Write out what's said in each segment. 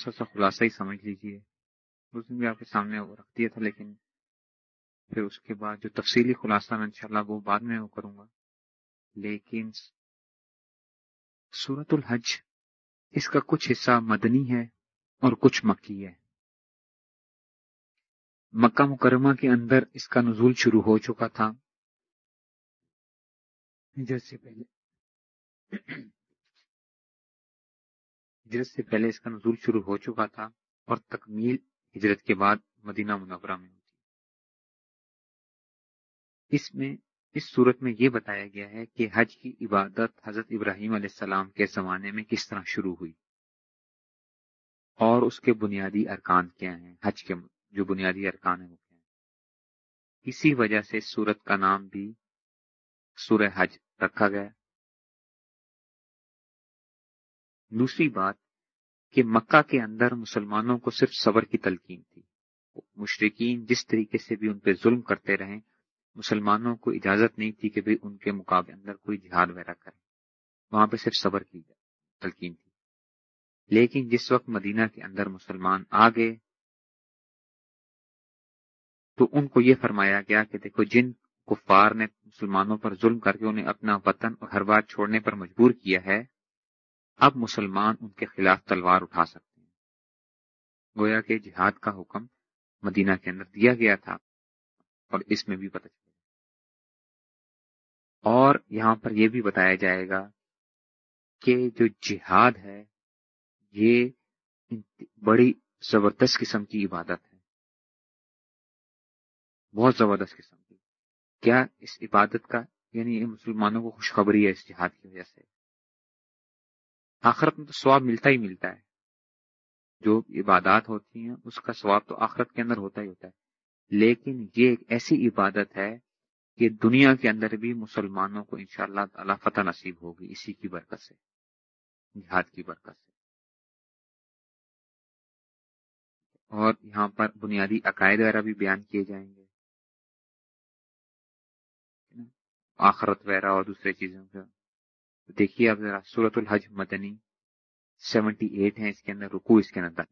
مختصر سا خلاصہ ہی سمجھ لیجیے اس دن بھی آپ کے سامنے وہ رکھ دیا تھا، لیکن پھر اس کے بعد جو تفصیلی خلاصہ میں انشاءاللہ وہ بعد میں وہ کروں گا۔ لیکن سورت الحج اس کا کچھ حصہ مدنی ہے اور کچھ مکی ہے۔ مکہ مکرمہ کے اندر اس کا نزول شروع ہو چکا تھا۔ جیسے پہلے۔ ہجرت سے پہلے اس کا نزول شروع ہو چکا تھا اور تکمیل ہجرت کے بعد مدینہ منورہ میں ہوتی اس میں، اس صورت میں یہ بتایا گیا ہے کہ حج کی عبادت حضرت ابراہیم علیہ السلام کے زمانے میں کس طرح شروع ہوئی اور اس کے بنیادی ارکان کیا ہیں، حج کے جو بنیادی ارکان ہیں وہ کیا ہیں۔ اسی وجہ سے اس صورت کا نام بھی سورہ حج رکھا گیا۔ دوسری بات کہ مکہ کے اندر مسلمانوں کو صرف صبر کی تلقین تھی۔ مشرقین جس طریقے سے بھی ان پہ ظلم کرتے رہے، مسلمانوں کو اجازت نہیں تھی کہ ان کے مقابلے اندر کوئی جہاد وغیرہ کرے وہاں پہ صرف صبر کی تلقین تھی۔ لیکن جس وقت مدینہ کے اندر مسلمان آ گئے، تو ان کو یہ فرمایا گیا کہ دیکھو، جن کفار نے مسلمانوں پر ظلم کر کے انہیں اپنا وطن اور ہر بات چھوڑنے پر مجبور کیا ہے اب مسلمان ان کے خلاف تلوار اٹھا سکتے ہیں۔ گویا کہ جہاد کا حکم مدینہ کے اندر دیا گیا تھا اور اس میں بھی پتہ چلا۔ اور یہاں پر یہ بھی بتایا جائے گا کہ جو جہاد ہے، یہ بڑی زبردست قسم کی عبادت ہے۔ بہت زبردست قسم کی۔ کیا اس عبادت کا یعنی مسلمانوں کو خوشخبری ہے اس جہاد کی وجہ سے؟ آخرت میں تو سواب ملتا ہی ملتا ہے۔ جو عبادات ہوتی ہیں، اس کا سواب تو آخرت کے اندر ہوتا ہی ہوتا ہے۔ لیکن یہ ایک ایسی عبادت ہے کہ دنیا کے اندر بھی مسلمانوں کو انشاءاللہ اللہ تعالی فتح نصیب ہوگی، اسی کی برکت سے۔ جہاد کی برکت سے۔ اور یہاں پر بنیادی عقائد وغیرہ بھی بیان کیے جائیں گے۔ آخرت وغیرہ اور دوسرے چیزوں کا۔ دیکھیے اب ذرا سورت الحج مدنی سیونٹی ایٹ ہے، اس کے اندر رکو اس کے اندر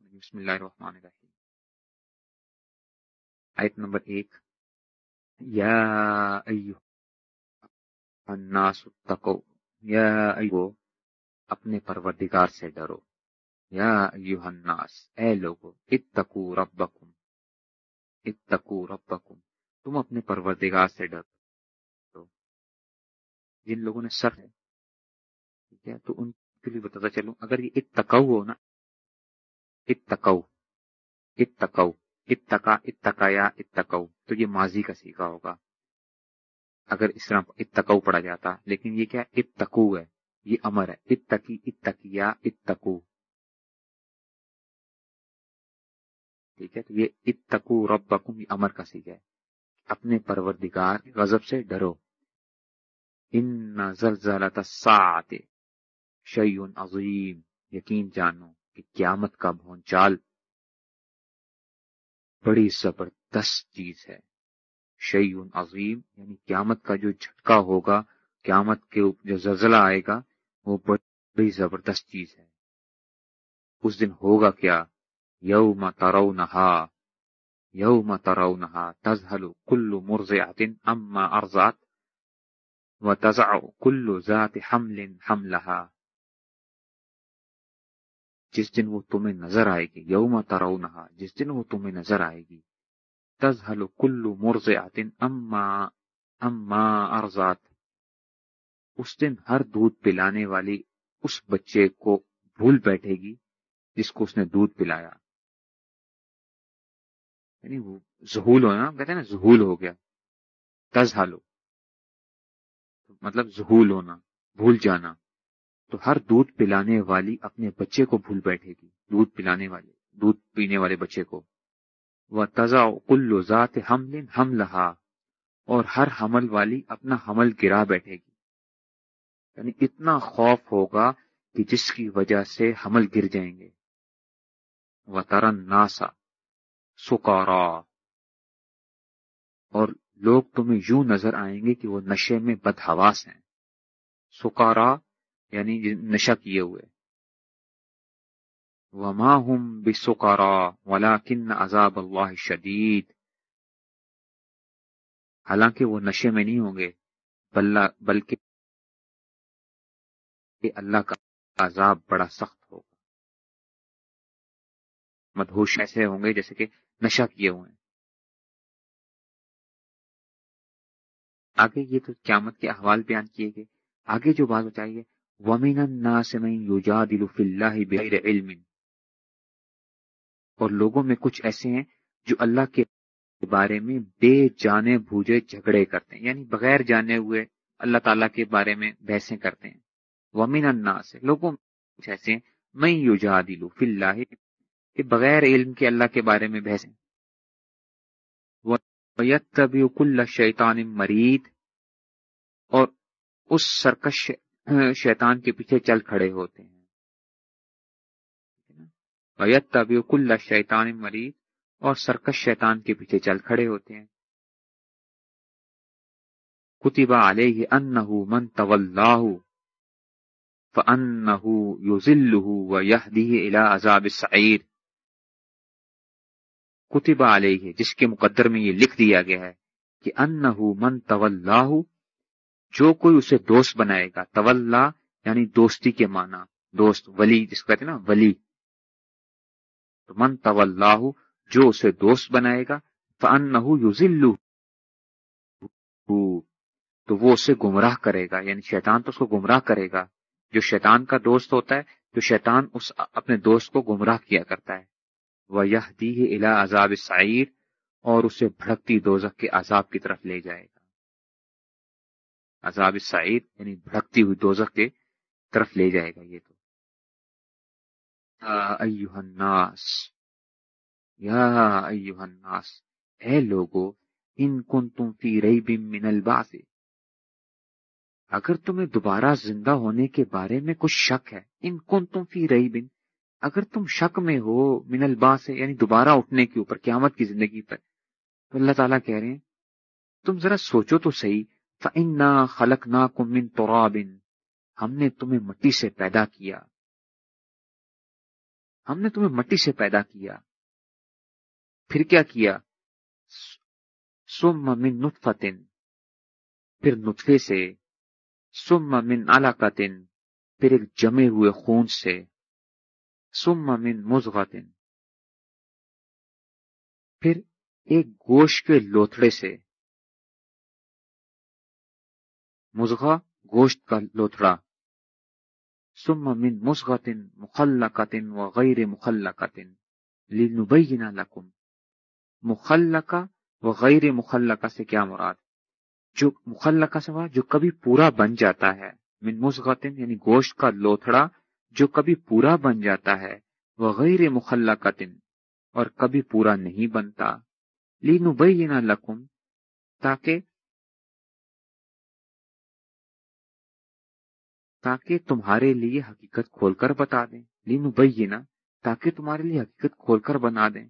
بسم اللہ الرحمن الرحیم۔ آیت نمبر ایک۔ یا ایوہ الناس اتقو، یا ایوہ اپنے پروردگار سے ڈرو۔ یا ایوہ الناس، اے لوگو، اتقو ربکم۔ اتقو ربکم، تم اپنے پروردگار سے ڈرو۔ جن لوگوں نے سر ہے۔ ٹھیک ہے، تو ان کے لیے بتاتا چلوں۔ اگر یہ اتقو ہو نا اتقو اتقو اتقا اتقا اتقو تو یہ ماضی کا سیکھا ہوگا۔ اگر اس طرح اتقو پڑا جاتا، لیکن یہ کیا اتقو ہے؟ یہ امر ہے۔ اتقی، اتقیا، اتقو۔ ٹھیک ہے، تو یہ اتقو ربکم، یہ امر کا سیکھا ہے۔ اپنے پروردگار غضب سے ڈرو۔ ان زلزلت الساعت شیون عظیم. یقین جانو کہ قیامت کا بھونچال بڑی زبردست چیز ہے. شیون عظیم یعنی قیامت کا جو جھٹکا ہوگا، قیامت کے جو زلزلہ آئے گا، وہ بڑی زبردست چیز ہے. اس دن ہوگا کیا؟ یوم ترونہا. یوم ترونہا تزہل کل مرضعت اما ارزات و تضا کلو ذات حمل حملہ جس دن وہ تمہیں نظر آئے گی، یوم ترونہا، جس دن وہ تمہیں نظر آئے گی تزہل کلو مرز اما اما ارزات اس دن ہر دودھ پلانے والی اس بچے کو بھول بیٹھے گی جس کو اس نے دودھ پلایا۔ یعنی وہ ظہول ہونا، کہتے ہیں نا ظہول ہو گیا۔ تزہلو مطلب ظہول ہونا، بھول جانا۔ تو ہر دودھ پلانے والی اپنے بچے کو بھول بیٹھے گی، دودھ پلانے والے، دودھ پینے والے بچے کو۔ وہ تزا کل ذات حمل ہم لہا اور ہر حمل والی اپنا حمل گرا بیٹھے گی۔ یعنی اتنا خوف ہوگا کہ جس کی وجہ سے حمل گر جائیں گے۔ وہ ترن ناسا سکارا اور لوگ تمہیں یوں نظر آئیں گے کہ وہ نشے میں بدہواس ہیں۔ سکارا یعنی نشہ کیے ہوئے۔ وما ہم بسکارا ولاکن عذاب اللہ شدید حالانکہ وہ نشے میں نہیں ہوں گے بلکہ اللہ کا عذاب بڑا سخت ہوگا۔ مدہوش ایسے ہوں گے جیسے کہ نشہ کیے ہوئے ہیں۔ آگے یہ تو قیامت کے احوال بیان کیے گئے۔ آگے جو بات بتائیے ومین الناس من بغیر علم۔ اور لوگوں میں کچھ ایسے ہیں جو اللہ کے بارے میں بے جانے بھوجے جھگڑے کرتے ہیں یعنی بغیر جانے ہوئے اللہ تعالیٰ کے بارے میں بحثیں کرتے ہیں۔ ومین الناس، لوگوں میں کچھ ایسے ہیں میں یجادل فی اللہ کہ بغیر علم کے اللہ کے بارے میں بحثیں۔ وَيَتَّبِعُ كُلَّ شیطان مرید اور اس سرکش شیطان کے پیچھے چل کھڑے ہوتے ہیں۔ ویت طبی کل شیطان مریض اور سرکش شیطان کے پیچھے چل کھڑے ہوتے ہیں۔ کتبہ علیہ انہو من طلّہ فانہو یزلہ ویہدیہ الى عذاب السعیر کتبہ علیہ، جس کے مقدر میں یہ لکھ دیا گیا ہے کہ انہو من طلّہ جو کوئی اسے دوست بنائے گا طول یعنی دوستی کے معنی، دوست، ولی، جس کو کہتے ہیں نا، ولی۔ تو من طول جو اسے دوست بنائے گا فن نہ تو وہ اسے گمراہ کرے گا یعنی شیطان تو اس کو گمراہ کرے گا۔ جو شیطان کا دوست ہوتا ہے، تو شیطان اس اپنے دوست کو گمراہ کیا کرتا ہے۔ وہ دی الا عذاب سعیر اور اسے بھڑکتی دوزخ کے عذاب کی طرف لے جائے گا۔ عذاب سعید یعنی بھڑکتی ہوئی دوزخ کے طرف لے جائے گا یہ تو۔ الناس، یا الناس، اے لوگو، ان کن تم فی ریب من الباس اگر تمہیں دوبارہ زندہ ہونے کے بارے میں کچھ شک ہے، ان کن تم فی ریب اگر تم شک میں ہو من الباس یعنی دوبارہ اٹھنے کے اوپر، قیامت کی زندگی پر، تو اللہ تعالیٰ کہہ رہے ہیں، تم ذرا سوچو تو صحیح، فَإِنَّا خَلَقْنَاكُم مِّن تُرَابٍ۔ ہم نے تمہیں مٹی سے پیدا کیا۔ ہم نے تمہیں مٹی سے پیدا کیا۔ پھر کیا کیا؟ سم من نطفتن پھر نطفے سے۔ سم من علاقتن پھر ایک جمے ہوئے خون سے۔ سم من مزغتن پھر ایک گوشت کے لوتھڑے سے مزغا گوشت کا لوتھڑا سم من مسغتن مخلقتن و غیر مخلقتن لنبینا لکم مخلقہ و غیر مخلقہ سے کیا مراد؟ جو مخلقہ سے جو کبھی پورا بن جاتا ہے. من مسغتن یعنی گوشت کا لوتھڑا جو کبھی پورا بن جاتا ہے وہ غیر مخلقتن، اور کبھی پورا نہیں بنتا۔ لینبینا لکم، تاکہ تاکہ تمہارے لیے حقیقت کھول کر بتا دیں۔ لینو بھائی نا تاکہ تمہارے لیے حقیقت کھول کر بنا دیں۔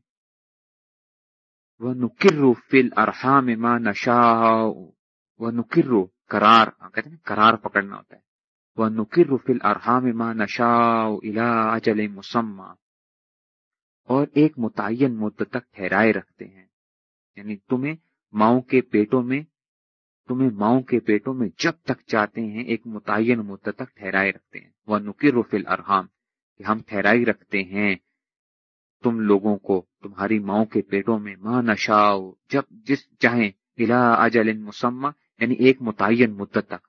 وہ نکرو فل ارحام ماں نشا وہ نکرو کرار ہاں، کہتے ہیں کرار پکڑنا ہوتا ہے۔ وہ نکر فل ارحام ماں نشا الا اجل مسمہ اور ایک متعین مدت تک ٹھہرائے رکھتے ہیں۔ یعنی تمہیں ماؤں کے پیٹوں میں، تمہیں ماؤں کے پیٹوں میں جب تک چاہتے ہیں، ایک متعین مدت تک ٹھہرائے رکھتے ہیں۔ وہ نکر فل ارحام کہ ہم ٹھہرائی رکھتے ہیں۔ تم لوگوں کو، تمہاری ماؤں کے پیٹوں میں ماں نشاؤ جب جس چاہیں الا اجل مسمہ یعنی ایک متعین مدت تک۔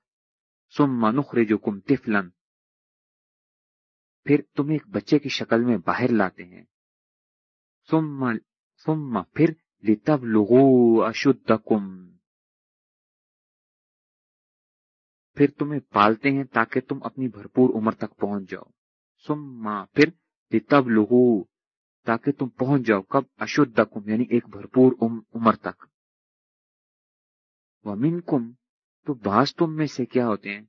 سم نخر جو کم تفلن پھر تم ایک بچے کی شکل میں باہر لاتے ہیں۔ سم سم پھر لتب لغو اشد پھر تمہیں پالتے ہیں تاکہ تم اپنی بھرپور عمر تک پہنچ جاؤ۔ سما پھر تب لہو تاکہ تم پہنچ جاؤ کب؟ اشد یعنی ایک بھرپور عمر تک۔ ومن کم تو بعض تم میں سے کیا ہوتے ہیں؟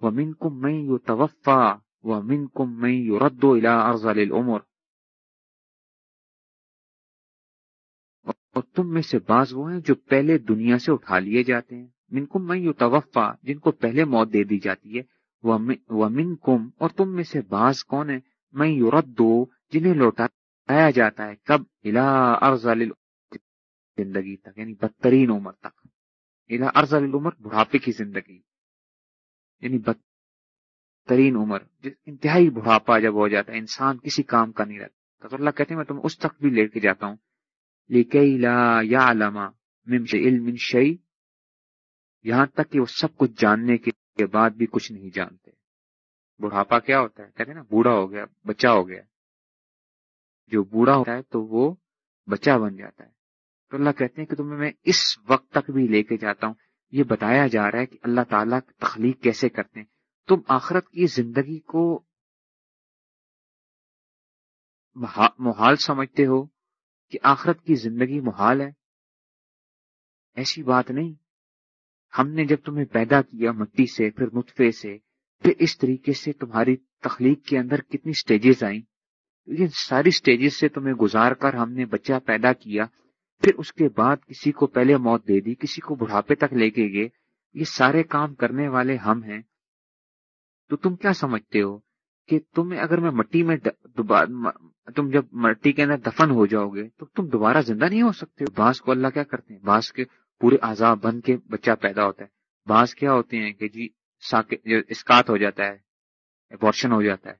ومن کم میں یو توفا ومن کم میں یو رد و الا اور تم میں سے بعض وہ ہیں جو پہلے دنیا سے اٹھا لیے جاتے ہیں۔ من کم میں یو توفا جن کو پہلے موت دے دی جاتی ہے۔ وہ من کم اور تم میں سے بعض کون ہے میں یو ردو جنہیں لوٹایا جاتا ہے۔ کب؟ الا ارض زندگی تک یعنی بدترین عمر تک۔ الا ارض عمر بڑھاپے کی زندگی۔ یعنی بدترین عمر انتہائی بڑھاپا جب ہو جاتا ہے، انسان کسی کام کا نہیں رہتا۔ تو اللہ کہتے ہیں، میں تمہیں اس تک بھی لے کے جاتا ہوں۔ لیکن لا یا علامہ علم شعی یہاں تک کہ وہ سب کچھ جاننے کے بعد بھی کچھ نہیں جانتے۔ بڑھاپا کیا ہوتا ہے؟ کہتے ہیں نا، بوڑھا ہو گیا، بچہ ہو گیا۔ جو بوڑھا ہوتا ہے تو وہ بچہ بن جاتا ہے۔ تو اللہ کہتے ہیں کہ تمہیں میں اس وقت تک بھی لے کے جاتا ہوں۔ یہ بتایا جا رہا ہے کہ اللہ تعالیٰ تخلیق کیسے کرتے ہیں۔ تم آخرت کی زندگی کو محال سمجھتے ہو کہ آخرت کی زندگی محال ہے؟ ایسی بات نہیں۔ ہم نے جب تمہیں پیدا کیا مٹی سے، پھر نطفے سے، پھر اس طریقے سے تمہاری تخلیق کے اندر کتنی سٹیجز آئیں۔ یہ ساری سٹیجز سے تمہیں گزار کر ہم نے بچہ پیدا کیا۔ پھر اس کے بعد کسی کو پہلے موت دے دی، کسی کو بڑھاپے تک لے کے گئے، یہ سارے کام کرنے والے ہم ہیں۔ تو تم کیا سمجھتے ہو کہ تم اگر میں مٹی میں تم جب مٹی کے اندر دفن ہو جاؤ گے تو تم دوبارہ زندہ نہیں ہو سکتے۔ بانس کو اللہ کیا کرتے ہیں؟ بانس کے پورے عذاب بن کے بچہ پیدا ہوتا ہے۔ بانس کیا ہوتے ہیں کہ جی اسکات ہو جاتا ہے، ابارشن ہو جاتا ہے۔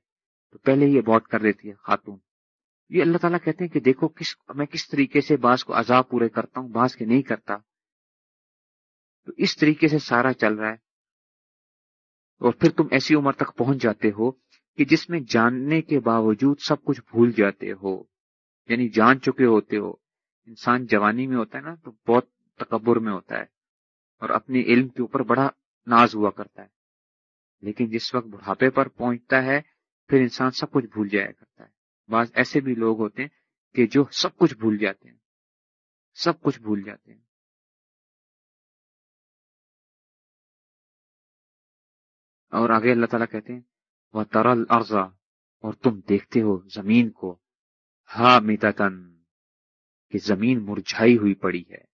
تو پہلے ہی ابارٹ کر دیتی ہے خاتون۔ یہ اللہ تعالیٰ کہتے ہیں کہ دیکھو کس میں کس طریقے سے بانس کو عذاب پورے کرتا ہوں بانس کے نہیں کرتا۔ تو اس طریقے سے سارا چل رہا ہے۔ اور پھر تم ایسی عمر تک پہنچ جاتے ہو کہ جس میں جاننے کے باوجود سب کچھ بھول جاتے ہو۔ یعنی جان چکے ہوتے ہو۔ انسان جوانی میں ہوتا ہے نا، تو بہت تکبر میں ہوتا ہے۔ اور اپنے علم کے اوپر بڑا ناز ہوا کرتا ہے۔ لیکن جس وقت بڑھاپے پر پہنچتا ہے، پھر انسان سب کچھ بھول جایا کرتا ہے۔ بعض ایسے بھی لوگ ہوتے ہیں کہ جو سب کچھ بھول جاتے ہیں۔ سب کچھ بھول جاتے ہیں۔ اور آگے اللہ تعالیٰ کہتے ہیں وہ ترل ارزا اور تم دیکھتے ہو زمین کو ہا میتن کہ زمین مرجھائی ہوئی پڑی ہے۔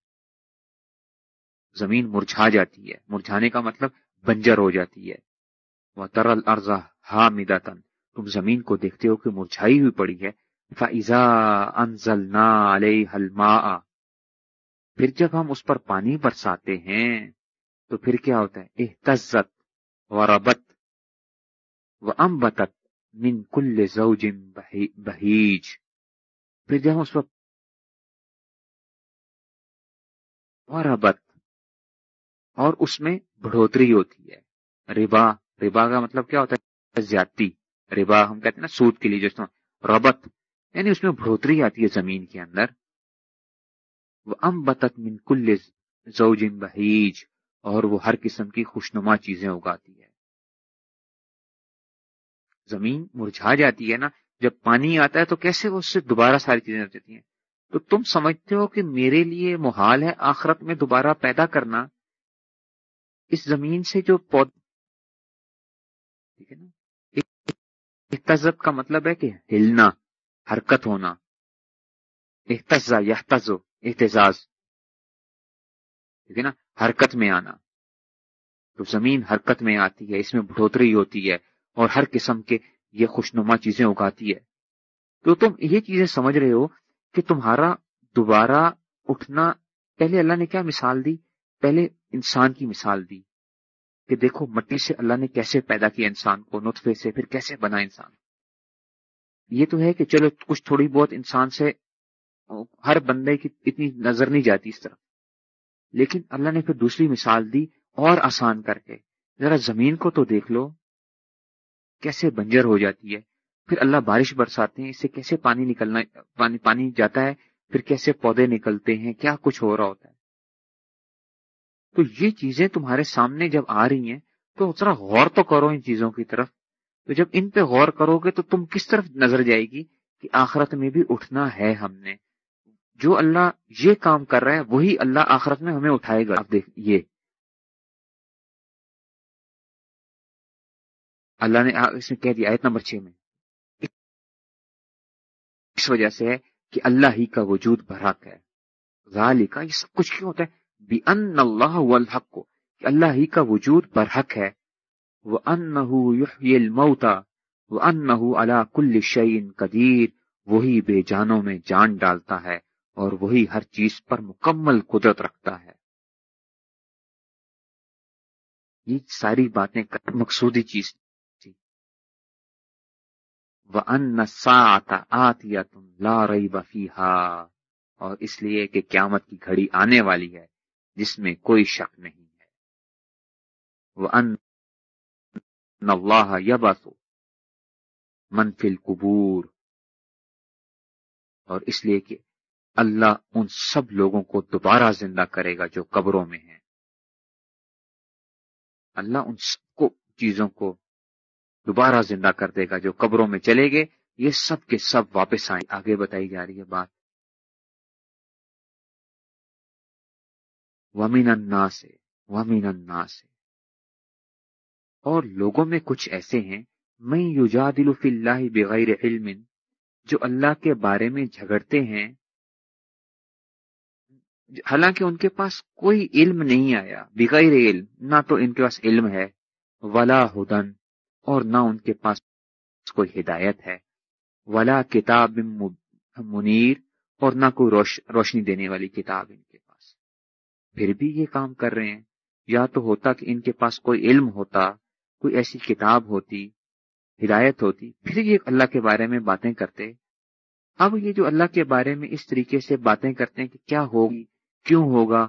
زمین مرجھا جاتی ہے۔ مرجھانے کا مطلب بنجر ہو جاتی ہے۔ وہ ترل ارزا ہا میداتن تم زمین کو دیکھتے ہو کہ مرجھائی ہوئی پڑی ہے۔ فضا انزل نا پھر جب ہم اس پر پانی برساتے ہیں، تو پھر کیا ہوتا ہے؟ احتزت و ربت و امبتت من کل زوج بہیج۔ پھر جب ہم اس پر ربت اور اس میں بڑھوتری ہوتی ہے۔ ربا ربا کا مطلب کیا ہوتا ہے؟ زیادتی۔ ربا ہم کہتے ہیں نا، سود کے لیے جو ربت یعنی اس میں بڑھوتری آتی ہے زمین کے اندر۔ وہ ام بتت من کل زوجن بہیج، اور وہ ہر قسم کی خوشنما چیزیں اگاتی ہے۔ زمین مرجھا جاتی ہے نا، جب پانی آتا ہے تو کیسے وہ اس سے دوبارہ ساری چیزیں جاتی ہیں؟ تو تم سمجھتے ہو کہ میرے لیے محال ہے آخرت میں دوبارہ پیدا کرنا۔ اس زمین سے جو پود ٹھیک ہے نا؟ احتزت کا مطلب ہے کہ ہلنا، حرکت ہونا، احتزا یا احتجاز ٹھیک ہے نا؟ حرکت میں آنا۔ تو زمین حرکت میں آتی ہے، اس میں بڑھوتری ہوتی ہے اور ہر قسم کے یہ خوشنما چیزیں اگاتی ہے۔ تو تم یہ چیزیں سمجھ رہے ہو کہ تمہارا دوبارہ اٹھنا، پہلے اللہ نے کیا مثال دی؟ پہلے انسان کی مثال دی۔ کہ دیکھو مٹی سے اللہ نے کیسے پیدا کیا انسان کو، نطفے سے، پھر کیسے بنا انسان؟ یہ تو ہے کہ چلو کچھ تھوڑی بہت انسان سے ہر بندے کی اتنی نظر نہیں جاتی اس طرف لیکن اللہ نے پھر دوسری مثال دی اور آسان کر کے۔ ذرا زمین کو تو دیکھ لو، کیسے بنجر ہو جاتی ہے۔ پھر اللہ بارش برساتے ہیں، اس سے کیسے پانی نکلنا، پانی پانی جاتا ہے، پھر کیسے پودے نکلتے ہیں، کیا کچھ ہو رہا ہوتا ہے۔ تو یہ چیزیں تمہارے سامنے جب آ رہی ہیں، تو ذرا غور تو کرو ان چیزوں کی طرف۔ تو جب ان پہ غور کرو گے تو تم کس طرف نظر جائے گی؟ کہ آخرت میں بھی اٹھنا ہے ہم نے۔ جو اللہ یہ کام کر رہا ہے، وہی اللہ آخرت میں ہمیں اٹھائے گا۔ دیکھ، یہ۔ اللہ نے اس میں کہہ دیا، آیت نمبر چھ میں۔ اس وجہ سے ہے کہ اللہ ہی کا وجود برحق ہے۔ کا یہ سب کچھ کیوں ہوتا ہے؟ ان اللہ والحق کو کہ اللہ ہی کا وجود برحق ہے وہ ان الموتا وہ ان اللہ کل شعین قدیر وہی بے جانوں میں جان ڈالتا ہے، اور وہی ہر چیز پر مکمل قدرت رکھتا ہے۔ یہ ساری باتیں مقصودی چیز تھی۔ وہ ان آتیا تم لا رہی بفیحا اور اس لیے کہ قیامت کی گھڑی آنے والی ہے۔ جس میں کوئی شک نہیں ہے۔ وہ ان یا باسو منفل قبور اور اس لیے کہ اللہ ان سب لوگوں کو دوبارہ زندہ کرے گا جو قبروں میں ہیں۔ اللہ ان سب کو چیزوں کو دوبارہ زندہ کر دے گا جو قبروں میں چلے گئے۔ یہ سب کے سب واپس آئیں۔ آگے بتائی جا رہی ہے بات۔ ومین انا سے ومین انا سے اور لوگوں میں کچھ ایسے ہیں میں یوجا دل اللہ بغیر علم، جو اللہ کے بارے میں جھگڑتے ہیں۔ حالانکہ ان کے پاس کوئی علم نہیں آیا، بغیر علم، نہ تو ان کے پاس علم ہے، ولا ہدن اور نہ ان کے پاس کوئی ہدایت ہے۔ ولا کتاب منیر، اور نہ کوئی روش، روشنی دینے والی کتاب۔ ان پھر بھی یہ کام کر رہے ہیں۔ یا تو ہوتا کہ ان کے پاس کوئی علم ہوتا، کوئی ایسی کتاب ہوتی، ہدایت ہوتی، پھر یہ اللہ کے بارے میں باتیں کرتے۔ اب یہ جو اللہ کے بارے میں اس طریقے سے باتیں کرتے ہیں کہ کیا ہوگی، کیوں ہوگا،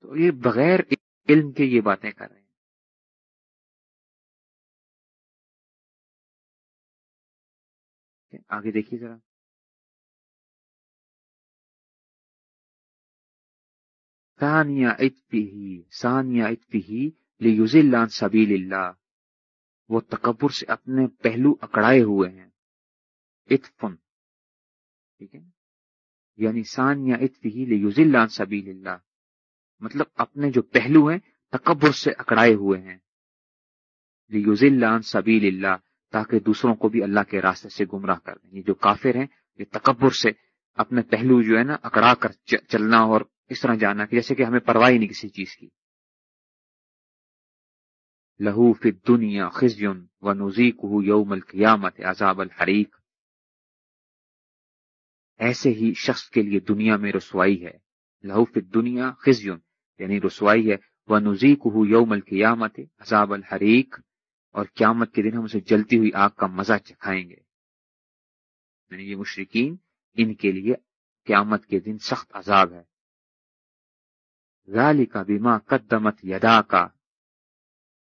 تو یہ بغیر علم کے یہ باتیں کر رہے ہیں۔ آگے دیکھیے ذرا۔ سانیہ اتفی سانیہ اتفی لیوز اللہ سبیل اللہ۔ وہ تکبر سے اپنے پہلو اکڑائے ہوئے ہیں۔ اتفن ٹھیک ہے؟ یعنی سان یا اتفی سبیل اللہ۔ مطلب اپنے جو پہلو ہیں، تکبر سے اکڑائے ہوئے ہیں۔ سبیل اللہ، تاکہ دوسروں کو بھی اللہ کے راستے سے گمراہ کر دیں۔ یہ جو کافر ہیں، یہ تکبر سے اپنے پہلو جو ہے نا، اکڑا کر چلنا اور اس طرح جانا کہ جیسے کہ ہمیں پرواہ نہیں کسی چیز کی۔ لہو فی دنیا خزیون و نزیک یوم القیامت عذاب الحریق۔ ایسے ہی شخص کے لیے دنیا میں رسوائی ہے۔ لہو فی دنیا خزیون یعنی رسوائی ہے۔ وہ نزیک یوم القیامت عذاب الحریق۔ اور قیامت کے دن ہم اسے جلتی ہوئی آگ کا مزہ چکھائیں گے۔ یعنی یہ مشرقین ان کے لیے قیامت کے دن سخت عذاب ہے۔ ذالی کا بیما قدمت یدا کا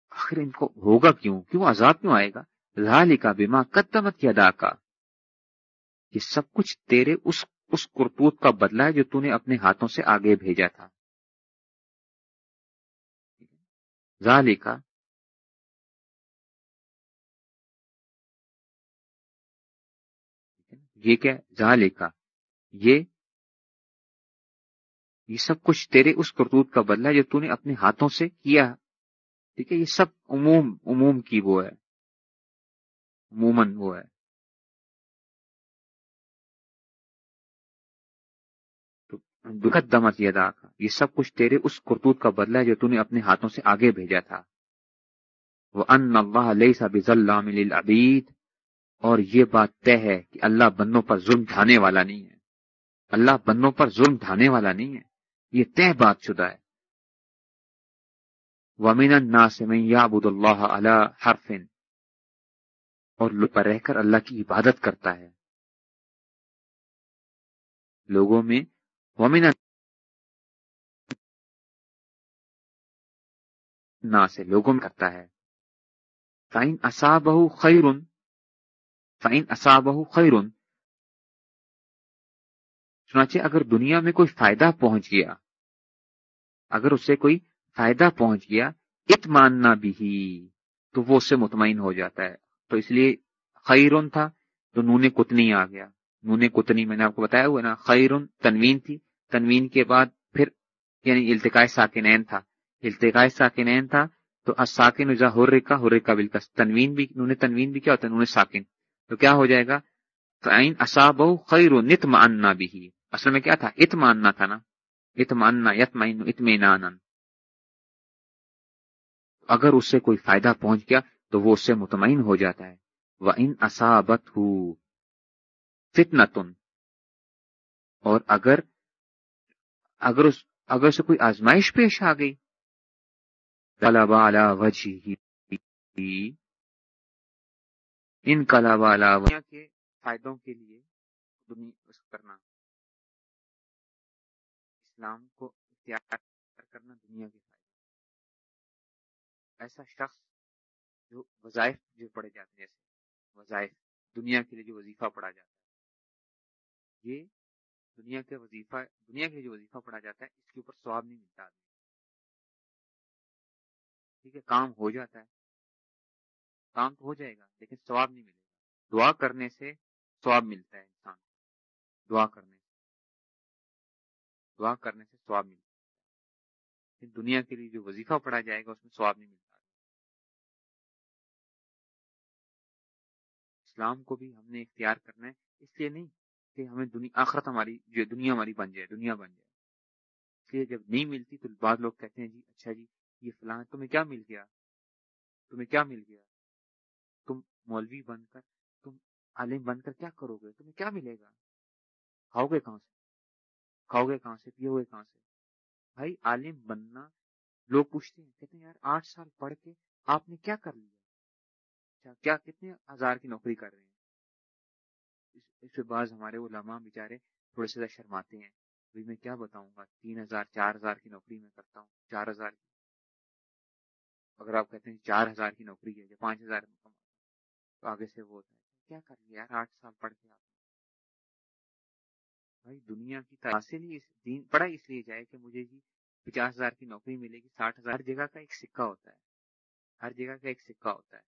آخر ان کو ہوگا کیوں؟ کیوں عذاب کیوں آئے گا؟ ذالی کا بیما قدمت یدا کا یہ سب کچھ تیرے اس اس کرتوت کا بدلہ ہے جو تو نے اپنے ہاتھوں سے آگے بھیجا تھا. ذالکا یہ کیا ذالکا یہ یہ سب کچھ تیرے اس کرتوت کا بدلہ جو تو نے اپنے ہاتھوں سے کیا ٹھیک ہے، یہ سب عموم عموم کی وہ ہے۔ عموماً وہ ہے۔ دمت یدا کا یہ سب کچھ تیرے اس کرتوت کا بدلہ ہے جو تھی اپنے ہاتھوں سے آگے بھیجا تھا۔ وہ ان اللہ علیہ ابید اور یہ بات طے ہے کہ اللہ بندوں پر ظلم ڈھانے والا نہیں ہے۔ اللہ بندوں پر ظلم ڈھانے والا نہیں ہے۔ یہ طے بات شدہ ہے۔ ومین الناس من یعبد اللہ علی حرفن اور پر رہ کر اللہ کی عبادت کرتا ہے۔ لوگوں میں ومن نا سے لوگوں میں کرتا ہے۔ فائن اصاب خیرن فائن اصاب خیرن چنانچہ اگر دنیا میں کوئی فائدہ پہنچ گیا، اگر اسے کوئی فائدہ پہنچ گیا اتماننا بھی، تو وہ اس سے مطمئن ہو جاتا ہے۔ تو اس لیے خیرن تھا تو نون کتنی آ گیا۔ نون کتنی میں نے آپ کو بتایا ہوا نا خیرن تنوین تھی۔ تنوین کے بعد پھر یعنی التقاء ساکنین تھا۔ التقاء ساکنین تھا تو ساکن اجا ہر کا ہر تنوین بھی انہوں نے تنوین بھی کیا ہوتا ہے؟ انہوں نے ساکن۔ تو کیا ہو جائے گا؟ اصاب خیر و نت بھی اصل میں کیا تھا؟ ات ماننا تھا نا۔ ات ماننا یت اطمینان اگر اس سے کوئی فائدہ پہنچ گیا تو وہ اس سے مطمئن ہو جاتا ہے۔ وہ ان اصابت ہو فتنا اور اگر اگر اس، اگر سے کوئی آزمائش پیش آ گئی۔ کلا وجہ ان کلا کے فائدوں کے لیے کرنا اسلام کو اختیار کرنا دنیا کے فائدے ایسا شخص جو وظائف جو پڑے جاتے ہیں، جیسے وظائف دنیا کے لیے جو وظیفہ پڑھا جاتا ہے، یہ دنیا کے وظیفہ، دنیا کے لیے جو وظیفہ پڑھا جاتا ہے، اس کے اوپر سواب نہیں ملتا ٹھیک ہے، کام ہو جاتا ہے، کام تو ہو جائے گا، لیکن ثواب نہیں ملے گا۔ دعا کرنے سے ثواب ملتا ہے انسان دعا کرنے سے دعا کرنے سے ثواب ملتا ہے۔ دنیا کے لیے جو وظیفہ پڑھا جائے گا، اس میں ثواب نہیں ملتا۔ اسلام کو بھی ہم نے اختیار کرنا ہے، اس لیے نہیں کہ ہمیں دنیا، آخرت ہماری، جو دنیا ہماری بن جائے، دنیا بن جائے۔ اس لیے جب نہیں ملتی تو بعض لوگ کہتے ہیں جی اچھا جی یہ فلاں، تمہیں کیا مل گیا؟ تمہیں کیا مل گیا؟ تم مولوی بن کر، تم عالم بن کر کیا کرو گے؟ تمہیں کیا ملے گا؟ کھاؤ گے کہاں سے؟ کھاؤ گے کہاں سے، پیو گے کہاں سے؟ بھائی عالم بننا، لوگ پوچھتے ہیں، کہتے ہیں یار آٹھ سال پڑھ کے آپ نے کیا کر لیا؟ اچھا، کیا کتنے ہزار کی نوکری کر رہے ہیں؟ اس پہ بعض ہمارے علماء بیچارے تھوڑے سے شرماتے ہیں میں کیا بتاؤں گا؟ تین ہزار، چار ہزار کی نوکری میں کرتا ہوں، چار ہزار کی۔ اگر آپ کہتے ہیں چار ہزار کی نوکری ہے یا پانچ ہزار تو آگے سے وہ ہوتا ہے، کیا کر لیا یار آٹھ سال پڑھ کے آپ؟ بھائی، دنیا کی دین پڑھا اس لیے جائے کہ مجھے جی پچاس ہزار کی نوکری ملے گی، ساٹھ ہزار جگہ کا ایک سکہ ہوتا ہے۔ ہر جگہ کا ایک سکہ ہوتا ہے۔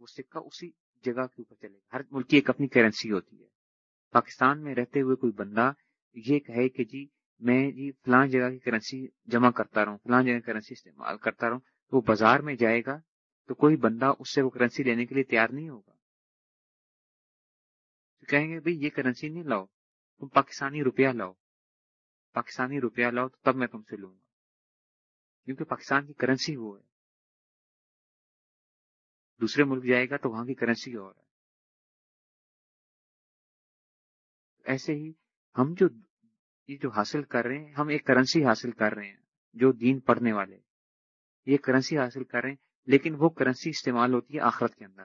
وہ سکہ اسی جگہ کے اوپر چلے گا۔ ہر ملک کی ایک اپنی کرنسی ہوتی ہے۔ پاکستان میں رہتے ہوئے کوئی بندہ یہ کہے کہ جی میں جی فلاں جگہ کی کرنسی جمع کرتا رہوں، فلاں جگہ کی کرنسی استعمال کرتا رہوں، تو وہ بازار میں جائے گا تو کوئی بندہ اس سے وہ کرنسی لینے کے لیے تیار نہیں ہوگا۔ تو کہیں گے، بھائی یہ کرنسی نہیں لاؤ۔ تم پاکستانی روپیہ لاؤ۔ پاکستانی روپیہ لاؤ تو تب میں تم سے لوں گا۔ کیونکہ پاکستان کی کرنسی وہ ہے۔ دوسرے ملک جائے گا تو وہاں کی کرنسی اور ہے۔ ایسے ہی ہم جو یہ جو حاصل کر رہے ہیں، ہم ایک کرنسی حاصل کر رہے ہیں جو دین پڑھنے والے۔ یہ کرنسی حاصل کر رہے ہیں، لیکن وہ کرنسی استعمال ہوتی ہے آخرت کے اندر۔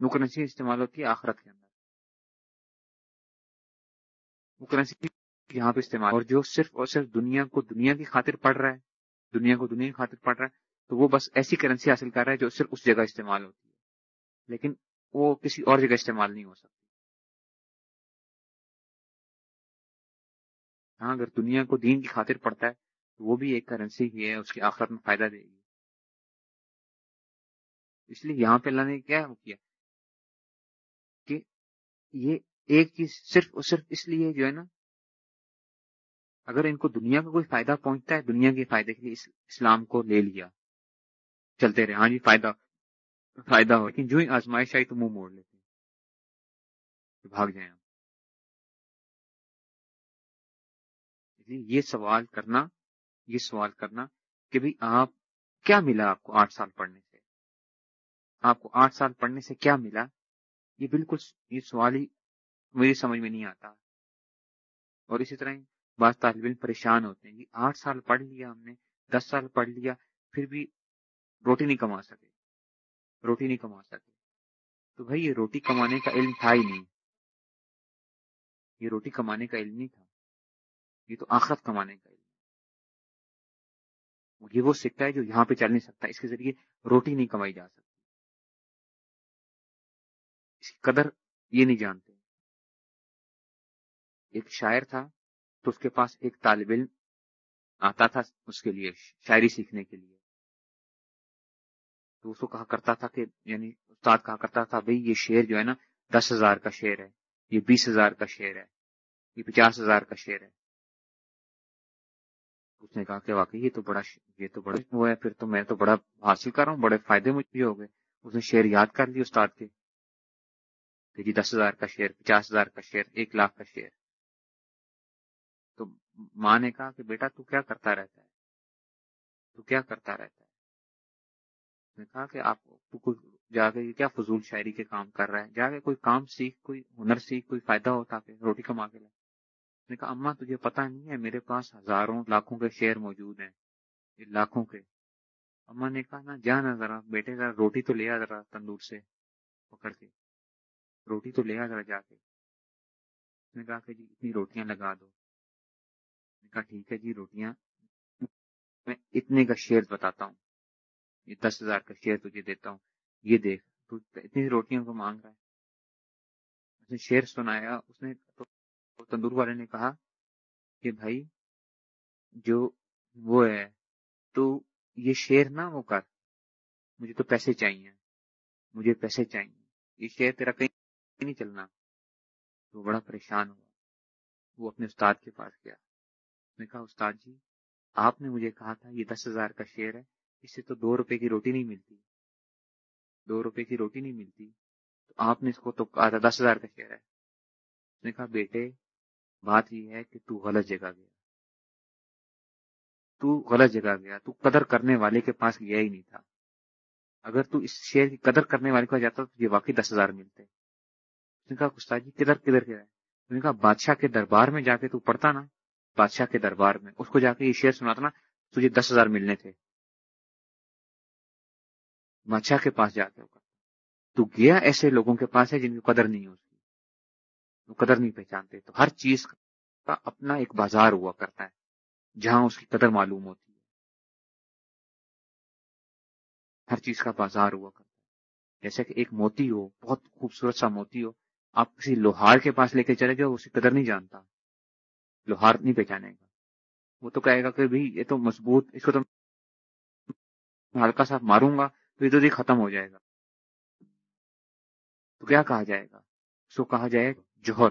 وہ کرنسی استعمال ہوتی ہے آخرت کے اندر۔ وہ کرنسی یہاں پہ استعمال اور جو صرف اور صرف دنیا کو دنیا کی خاطر پڑھ رہا ہے، دنیا کو دنیا کی خاطر پڑھ رہا ہے، تو وہ بس ایسی کرنسی حاصل کر رہا ہے جو صرف اس جگہ استعمال ہوتی ہے۔ لیکن وہ کسی اور جگہ استعمال نہیں ہو سکتی۔ ہاں اگر دنیا کو دین کی خاطر پڑتا ہے، تو وہ بھی ایک کرنسی ہی ہے، اس کی آخرت میں فائدہ دے گی۔ اس لیے یہاں پہ اللہ نے کیا کیا؟ کہ یہ ایک چیز صرف اور صرف اس لیے جو ہے نا، اگر ان کو دنیا کا کوئی فائدہ پہنچتا ہے، دنیا کے فائدے کے لیے اسلام کو لے لیا۔ چلتے رہے۔ ہاں جی فائدہ فائدہ ہو۔ لیکن جو ہی آزمائش آئی تو منہ موڑ لیتے بھاگ جائیں جی، یہ سوال کرنا، یہ سوال کرنا کہ بھئی آپ کیا ملا آپ کو آٹھ سال پڑھنے سے؟ آپ کو آٹھ سال پڑھنے سے کیا ملا؟ یہ بالکل یہ سوال ہی میری سمجھ میں نہیں آتا۔ اور اسی طرح بعض طالب علم پریشان ہوتے ہیں یہ آٹھ سال پڑھ لیا ہم نے، دس سال پڑھ لیا، پھر بھی روٹی نہیں کما سکے۔ روٹی نہیں کما سکے۔ تو بھائی یہ روٹی کمانے کا علم تھا ہی نہیں۔ یہ روٹی کمانے کا علم نہیں تھا۔ یہ تو آخرت کمانے کا علم یہ وہ سکتا ہے جو یہاں پہ چل نہیں سکتا۔ اس کے ذریعے روٹی نہیں کمائی جا سکتی۔ اس کی قدر یہ نہیں جانتے۔ ایک شاعر تھا تو اس کے پاس ایک طالب علم آتا تھا اس کے لیے شاعری سیکھنے کے لیے۔ تو اس کو کہا کرتا تھا کہ یعنی استاد کہا کرتا تھا، بھائی یہ شعر جو ہے نا دس ہزار کا شعر ہے، یہ بیس ہزار کا شعر ہے، یہ پچاس ہزار کا شعر ہے۔ اس نے کہا کہ واقعی یہ تو بڑا یہ تو بڑا وہ ہے، پھر تو میں تو بڑا حاصل کر رہا ہوں، بڑے فائدے مجھے ہو گئے۔ اس نے شعر یاد کر لی استاد کے کہ جی دس ہزار کا شعر، پچاس ہزار کا شعر، ایک لاکھ کا شعر۔ ماں نے کہا کہ بیٹا تو کیا کرتا رہتا ہے؟ تو کیا کرتا رہتا ہے؟ نے کہا کہ آپ جا کے کیا فضول شاعری کے کام کر رہا ہے؟ جا کے کوئی کام سیکھ، کوئی ہنر سیکھ، کوئی فائدہ ہو تاکہ روٹی کما کے لائے نے کہا اما تجھے پتا نہیں ہے، میرے پاس ہزاروں لاکھوں کے شیئر موجود ہیں لاکھوں کے۔ اما نے کہا نا جا نا ذرا، بیٹے ذرا، روٹی تو لیا ذرا تندور سے پکڑ کے۔ روٹی تو لیا ذرا جا کے۔ نے کہا کہ جی اتنی روٹیاں لگا دو۔ کہا، ٹھیک ہے جی روٹیاں۔ میں اتنے کا شیئر بتاتا ہوں۔ یہ دس ہزار کا شیئر تجھے دیتا ہوں۔ یہ دیکھ، تو اتنی روٹیاں کو مانگ رہا ہے۔ اس نے شیئر سنایا۔ اس نے تندور والے نے کہا کہ بھائی، جو وہ ہے، تو یہ شیر نہ وہ کر۔ مجھے تو پیسے چاہیے۔ مجھے پیسے چاہیے۔ یہ شیر تیرا کہیں نہیں چلنا۔ تو بڑا پریشان ہوا۔ وہ اپنے استاد کے پاس گیا۔ نے کہا، استاد جی آپ نے مجھے کہا تھا، یہ دس ہزار کا شیر ہے، اس سے تو دو روپے کی روٹی نہیں ملتی۔ دو روپے کی روٹی نہیں ملتی۔ تو آپ نے اس کو تو کہا تھا، دس ہزار کا شیر ہے۔ اس نے کہا، بیٹے، بات یہ ہے کہ تو غلط جگہ گیا۔ تو غلط جگہ گیا۔ تو قدر کرنے والے کے پاس گیا ہی نہیں تھا۔ اگر تو اس شیئر کی قدر کرنے والے کے پاس جاتا تو یہ واقعی دس ہزار ملتے۔ اس نے کہا، استاد جی کدھر کدھر گیا اس نے کہا، بادشاہ کے دربار میں جا کے تو پڑھتا نا۔ بادشاہ کے دربار میں۔ اس کو جا کے یہ شیئر سناتا نا، تجھے دس ہزار ملنے تھے۔ بادشاہ کے پاس جا کے تو گیا ایسے لوگوں کے پاس ہے جن کی قدر نہیں ہوتی۔ وہ قدر نہیں پہچانتے۔ تو ہر چیز کا اپنا ایک بازار ہوا کرتا ہے، جہاں اس کی قدر معلوم ہوتی ہے۔ ہر چیز کا بازار ہوا کرتا ہے۔ جیسے کہ ایک موتی ہو، بہت خوبصورت سا موتی ہو، آپ کسی لوہار کے پاس لے کے چلے جاؤ اس کی قدر نہیں جانتا۔ لوہار نہیں پہچانے گا۔ وہ تو کہے گا کہ بھائی یہ تو مضبوط، اس کو تو ہلکا سا ماروں گا تو یہ تو ختم ہو جائے گا۔ تو کیا کہا جائے گا؟ اس کو کہا جائے گا جوہر،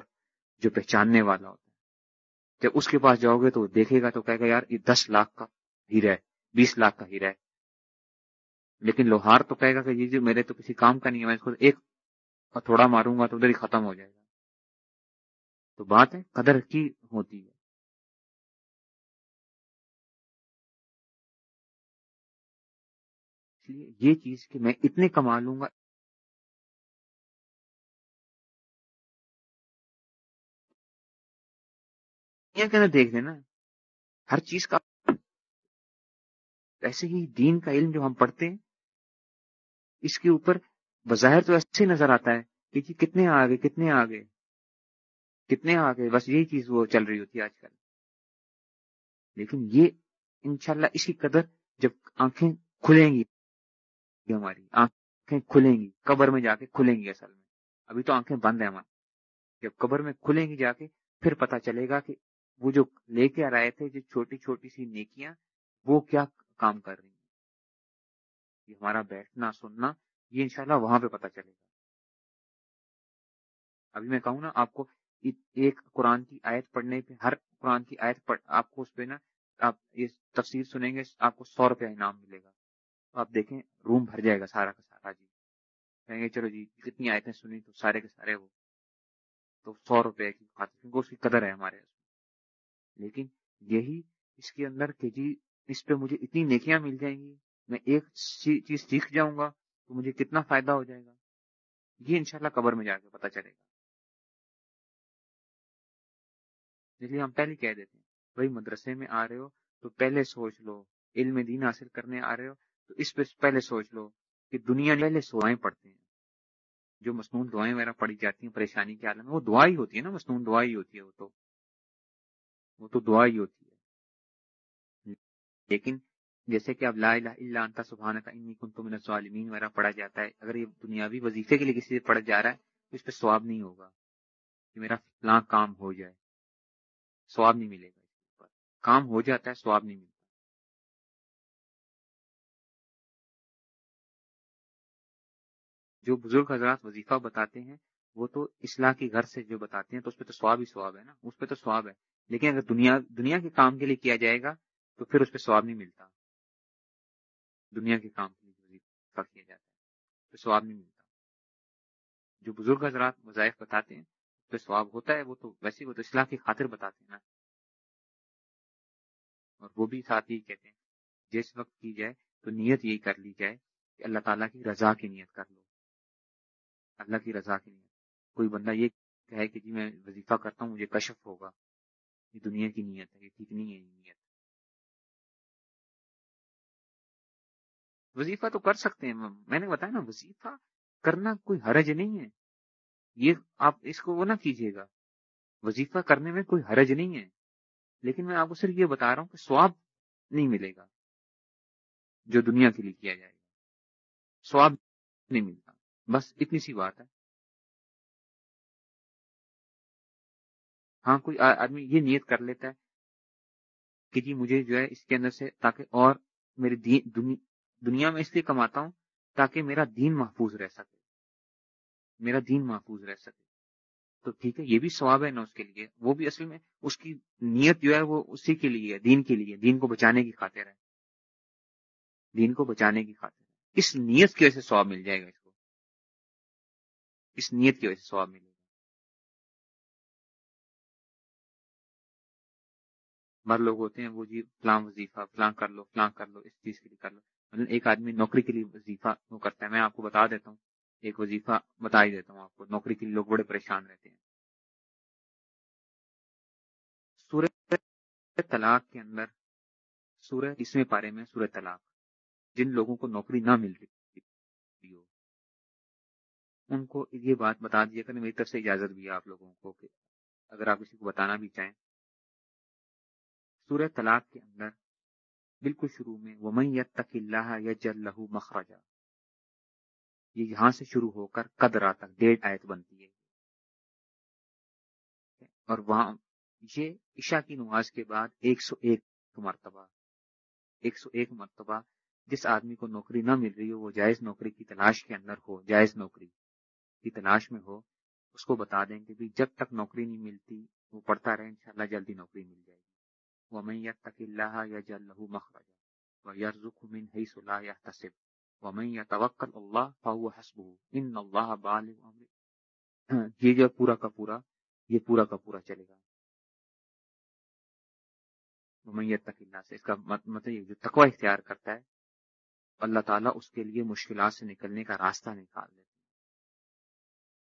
جو پہچاننے والا ہوتا ہے۔ جب اس کے پاس جاؤ گے تو دیکھے گا تو کہے گا، یار، یہ دس لاکھ کا ہیرا ہے، بیس لاکھ کا ہیرا ہے۔ لیکن لوہار تو کہے گا کہ یہ جو میرے تو کسی کام کا نہیں ہے، میں اس کو ایک تھوڑا ماروں گا تو ادھر ہی ختم ہو جائے گا۔ تو بات ہے، قدر کی ہوتی ہے۔ اس لیے یہ چیز کہ میں اتنے کما لوں گا۔ کے اندر دیکھ لینا، ہر چیز کا ایسے ہی دین کا علم جو ہم پڑھتے ہیں، اس کے اوپر بظاہر تو ایسے نظر آتا ہے کہ جی کتنے آگے کتنے آگے۔ کتنے آگے، بس یہی چیز وہ چل رہی ہوتی ہے آج کل۔ لیکن یہ انشاءاللہ اس کی قدر جب آنکھیں کھلیں گی ہماری آنکھیں کھلیں گی، قبر میں جا کے کھلیں گی اصل میں۔ ابھی تو آنکھیں بند ہیں ہماری۔ جب قبر میں کھلیں گی جا کے، پھر پتا چلے گا کہ وہ جو لے کے آ رہے تھے، جو چھوٹی چھوٹی سی نیکیاں، وہ کیا کام کر رہی ہیں۔ یہ ہمارا بیٹھنا، سننا، یہ انشاءاللہ وہاں پہ پتا چلے گا۔ ابھی میں کہوں نا، آپ کو ایک قرآن کی آیت پڑھنے پہ، ہر قرآن کی آیت پڑھ، آپ کو اس پہ نا، آپ یہ تفسیر سنیں گے، آپ کو سو روپیہ انعام ملے گا۔ تو آپ دیکھیں، روم بھر جائے گا سارا کا سارا جی۔ کہیں گے، چلو جی کتنی آیتیں سنی تو سارے کے سارے وہ۔ تو سو روپے کی خاطر، کیونکہ اس کی قدر ہے ہمارے لیکن یہی اس کے اندر کہ جی اس پہ مجھے اتنی نیکیاں مل جائیں گی، میں ایک چیز سیکھ جاؤں گا تو مجھے کتنا فائدہ ہو جائے گا۔ یہ انشاءاللہ قبر میں جا کے پتا چلے گا۔ اس لیے ہم پہلے کہہ دیتے ہیں، بھائی مدرسے میں آ رہے ہو تو پہلے سوچ لو، علم دین حاصل کرنے آ رہے ہو تو اس پہ پہلے سوچ لو کہ دنیا پہلے سوائیں پڑھتے ہیں۔ جو مصنون دعائیں وغیرہ پڑھی جاتی ہیں، پریشانی کے عالم میں، وہ دعا ہی ہوتی ہے نا، مصنون دعا ہی ہوتی ہے وہ تو۔ وہ تو دعا ہی ہوتی ہے۔ لیکن جیسے کہ اب لا الہ الا انت سبحان کا انی کنت من الظالمین وغیرہ پڑھا جاتا ہے، اگر یہ دنیاوی وظیفے کے لیے کسی سے پڑھا جا رہا ہے، تو اس پہ ثواب نہیں ہوگا کہ میرا فلاں کام ہو جائے۔ ثواب نہیں ملے گا اس کام ہو جاتا ہے ثواب نہیں ملتا۔ جو بزرگ حضرات وظیفہ بتاتے ہیں، وہ تو اصلاح کے گھر سے جو بتاتے ہیں، تو اس پہ تو سواب ہی سواب ہے نا۔ اس پہ تو سواب ہے۔ لیکن اگر دنیا دنیا کے کام کے لیے کیا جائے گا، تو پھر اس پہ سواب نہیں ملتا۔ دنیا کے کام کے لیے وظیفہ کیا جاتا ہے تو سواب نہیں ملتا۔ جو بزرگ حضرات وظائف بتاتے ہیں پہ سواب ہوتا ہے وہ تو ویسے وہ تو اصلاح کی خاطر بتاتے ہیں نا۔ اور وہ بھی ساتھ ہی کہتے ہیں، جس وقت کی جائے تو نیت یہی کر لی جائے کہ اللہ تعالیٰ کی رضا کی نیت کر لو۔ اللہ کی رضا کی نیت۔ کوئی بندہ یہ کہے کہ جی میں وظیفہ کرتا ہوں، مجھے کشف ہوگا۔ یہ دنیا کی نیت ہے، یہ ٹھیک نہیں ہے، یہ نیت۔ وظیفہ تو کر سکتے ہیں۔ میں نے بتایا نا، وظیفہ کرنا کوئی حرج نہیں ہے۔ یہ آپ اس کو وہ نہ کیجیے گا۔ وظیفہ کرنے میں کوئی حرج نہیں ہے، لیکن میں آپ کو صرف یہ بتا رہا ہوں کہ سواب نہیں ملے گا جو دنیا کے لیے کیا جائے گا۔ سواب نہیں ملتا بس اتنی سی بات ہے۔ ہاں کوئی آدمی یہ نیت کر لیتا ہے کہ جی مجھے جو ہے اس کے اندر سے تاکہ اور میرے دنیا میں اس لیے کماتا ہوں تاکہ میرا دین محفوظ رہ سکے۔ میرا دین محفوظ رہ سکے۔ تو ٹھیک ہے، یہ بھی ثواب ہے نا اس کے لیے۔ وہ بھی اصل میں اس کی نیت جو ہے وہ اسی کے لیے دین کے لیے، دین کو بچانے کی خاطر ہے۔ دین کو بچانے کی خاطر اس نیت کی وجہ سے ثواب مل جائے گا اس کو۔ اس نیت کی وجہ سے ثواب ملے گا۔ مر لوگ ہوتے ہیں، وہ جی فلاں وظیفہ، فلاں کر لو، فلاں کر لو، اس چیز کے لیے کر لو۔ مطلب ایک آدمی نوکری کے لیے وظیفہ وہ کرتا ہے۔ میں آپ کو بتا دیتا ہوں۔ ایک وظیفہ بتا ہی دیتا ہوں آپ کو، نوکری کے لیے لوگ بڑے پریشان رہتے ہیں۔ سورہ طلاق کے اندر، سورہ اسویں پارے میں سورہ طلاق، جن لوگوں کو نوکری نہ مل رہی ہو، ان کو یہ بات بتا دیا کہ میری طرف سے اجازت بھی ہے آپ لوگوں کو کہ اگر آپ کسی کو بتانا بھی چاہیں۔ سورہ طلاق کے اندر بالکل شروع میں وہ میں تک اللہ یا جل لہو مخرجہ یہ یہاں سے شروع ہو کر قدرا تک ڈیڑھ آیت بنتی ہے۔ اور وہاں یہ عشاء کی نماز کے بعد ایک سو ایک مرتبہ، ایک سو ایک مرتبہ جس آدمی کو نوکری نہ مل رہی ہو، وہ جائز نوکری کی تلاش کے اندر ہو، جائز نوکری کی تلاش میں ہو، اس کو بتا دیں کہ جب تک نوکری نہیں ملتی، وہ پڑھتا رہے، انشاءاللہ جلدی نوکری مل جائے گی۔ وہ میں تک اللہ یا جل مخرجہ وہ یرزق من حیث لا یحتسب۔ ومن توکل اللہ فهو حسبه ان اللہ بالغ امر ہاں، یہ جو پورا کا پورا، یہ پورا کا پورا چلے گا۔ ومن يتق اللہ سے اس کا مطلب یہ جو تقوی اختیار کرتا ہے، اللہ تعالیٰ اس کے لیے مشکلات سے نکلنے کا راستہ نکال دیتے ہیں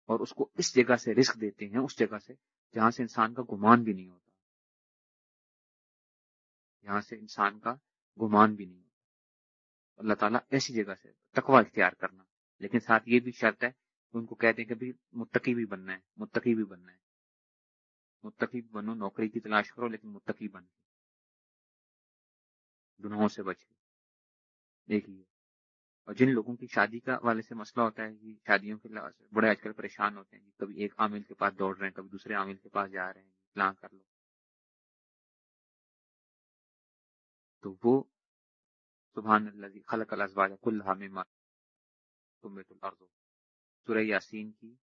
اور اس کو اس جگہ سے رزق دیتے ہیں، اس جگہ سے جہاں سے انسان کا گمان بھی نہیں ہوتا۔ یہاں سے انسان کا گمان بھی نہیں ہوتا۔ اللہ تعالیٰ ایسی جگہ سے تقوا اختیار کرنا۔ لیکن ساتھ یہ بھی شرط ہے کہ ان کو کہتے ہیں کہ متقی بھی بننا ہے، متقی بھی بننا ہے۔ متقی بنو، نوکری کی تلاش کرو، لیکن متقی بن گناہوں سے بچ دیکھیے۔ اور جن لوگوں کی شادی کا والے سے مسئلہ ہوتا ہے کہ شادیوں کے بڑے آج کل پریشان ہوتے ہیں کبھی ایک عامل کے پاس دوڑ رہے ہیں، کبھی دوسرے عامل کے پاس جا رہے ہیں فلاں کر لو۔ تو وہ سبحان اللہ خلق الازواج کلها مما تنبت الارض سورہ یاسین کی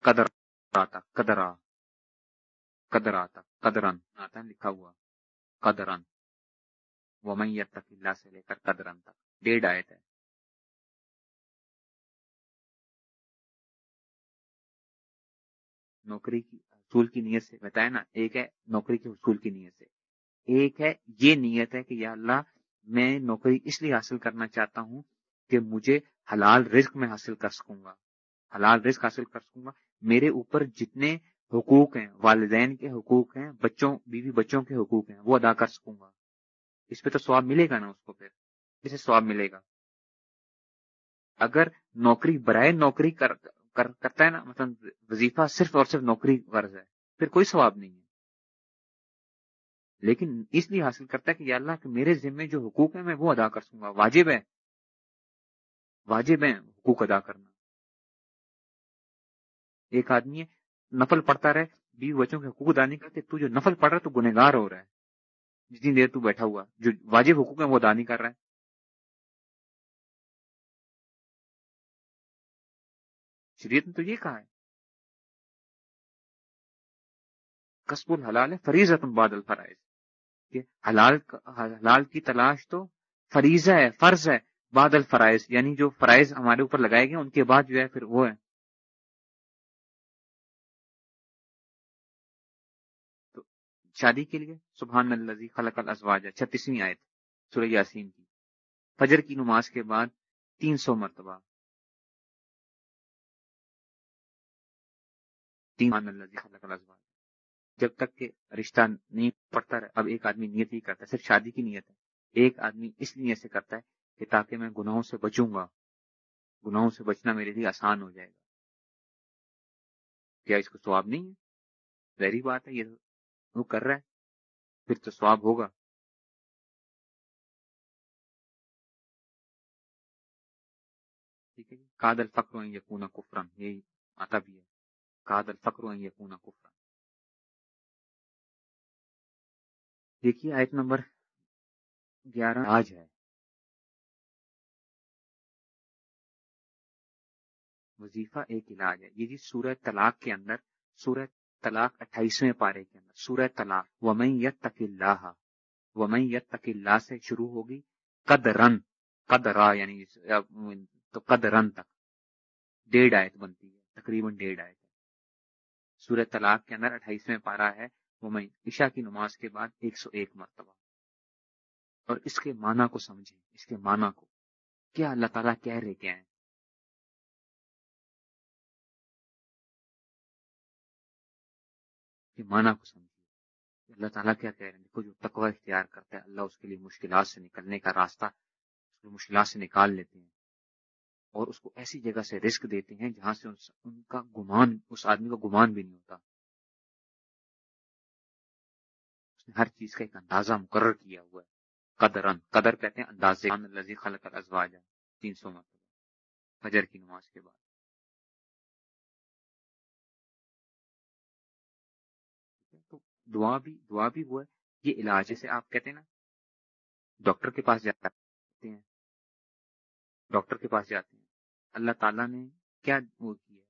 قدر آتا قدرا قدر آتا، قدرن، آتا لکھا ہوا، قدرن. ومن یتق اللہ سے لے کر قدرن تک. ڈیڑھ آیت ہے۔ نوکری کی حصول کی نیت سے۔ بتایا نا، ایک ہے نوکری کے حصول کی نیت سے۔ ایک ہے یہ نیت ہے کہ یا اللہ، میں نوکری اس لیے حاصل کرنا چاہتا ہوں کہ مجھے حلال رزق میں حاصل کر سکوں گا۔ حلال رزق حاصل کر سکوں گا۔ میرے اوپر جتنے حقوق ہیں، والدین کے حقوق ہیں، بچوں، بیوی بچوں کے حقوق ہیں، وہ ادا کر سکوں گا۔ اس پہ تو سواب ملے گا نا اس کو پھر۔ اسے سواب ملے گا۔ اگر نوکری، برائے نوکری کر کرتا ہے نا مطلب وظیفہ صرف اور صرف نوکری غرض ہے، پھر کوئی ثواب نہیں ہے۔ لیکن اس لیے حاصل کرتا ہے کہ یا اللہ کہ میرے ذمے جو حقوق ہیں میں وہ ادا کر سوں گا۔ واجب ہے۔ واجب ہے حقوق ادا کرنا۔ ایک آدمی ہے، نفل پڑھتا رہے، بیوی بچوں کے حقوق ادا نہیں کرتے، تو جو نفل پڑھ رہا ہے تو گنےگار ہو رہا ہے۔ جتنی دیر تو بیٹھا ہوا، جو واجب حقوق ہیں وہ ادا نہیں کر رہا ہے۔ شریعت نے تو یہ کہا ہے کسب الحلال ہے فریض بعد الفرائض کہ حلال حلال کی تلاش تو فریضہ ہے فرض ہے بعد الفرائض یعنی جو فرائض ہمارے اوپر لگائے گئے ان کے بعد جو ہے پھر وہ ہے تو شادی کے لیے سبحان اللہ خلق الازواج ہے چھتیسویں آیت سورہ یاسین کی فجر کی نماز کے بعد تین سو مرتبہ جی، جب تک کہ رشتہ نہیں پڑتا رہے اب ایک آدمی نیت ہی کرتا ہے، صرف شادی کی نیت ہے۔ ایک آدمی اس نیت سے کرتا ہے کہ تاکہ میں گناہوں سے بچوں گا، گناہوں سے بچنا میرے لیے آسان ہو جائے گا۔ کیا اس کو سواب نہیں ہے؟ ظاہری بات ہے، یہ وہ کر رہا ہے، پھر تو سواب ہوگا۔ ٹھیک ہے جی کاد یقون کفرن یہی آتا بھی ہے۔ کاد الفکر یقون کفرن دیکھیے، آیت نمبر گیارہ آج ہے۔ وظیفہ ایک علاج ہے۔ یہ جی سورہ طلاق کے اندر، سورہ طلاق اٹھائیسویں پارے کے اندر، سورہ طلاق۔ ومئی یت تک اللہ ومئی یت تک اللہ سے شروع ہوگی قد رن را یعنی،, یعنی تو قد رن تک۔ ڈیڑھ آیت بنتی ہے، تقریباً ڈیڑھ آیت۔ سورہ طلاق کے اندر اٹھائیسویں پارا ہے وہ میں عشاء کی نماز کے بعد ایک سو ایک مرتبہ۔ اور اس کے معنی کو سمجھیں، اس کے معنی کو۔ کیا اللہ تعالیٰ کہہ رہے کیا ہیں؟ معنی کو سمجھیے اللہ تعالیٰ کیا کہہ رہے ہیں؟ دیکھو، جو تقوی اختیار کرتا ہے، اللہ اس کے لیے مشکلات سے نکلنے کا راستہ مشکلات سے نکال لیتے ہیں۔ اور اس کو ایسی جگہ سے رسک دیتے ہیں جہاں سے ان کا گمان، اس آدمی کا گمان بھی نہیں ہوتا۔ اس نے ہر چیز کا ایک اندازہ مقرر کیا ہوا ہے۔ قدرن قدر کہتے ہیں اندازے۔ خلق الازواج تین سو مرتبہ۔ فجر کی نماز کے بعد۔ تو دعا بھی دعا بھی وہ ہے۔ یہ علاج جیسے آپ کہتے ہیں نا، ڈاکٹر کے پاس جاتے ہیں۔ ڈاکٹر کے پاس جاتے ہیں۔ اللہ تعالیٰ نے کیا وہ کیا؟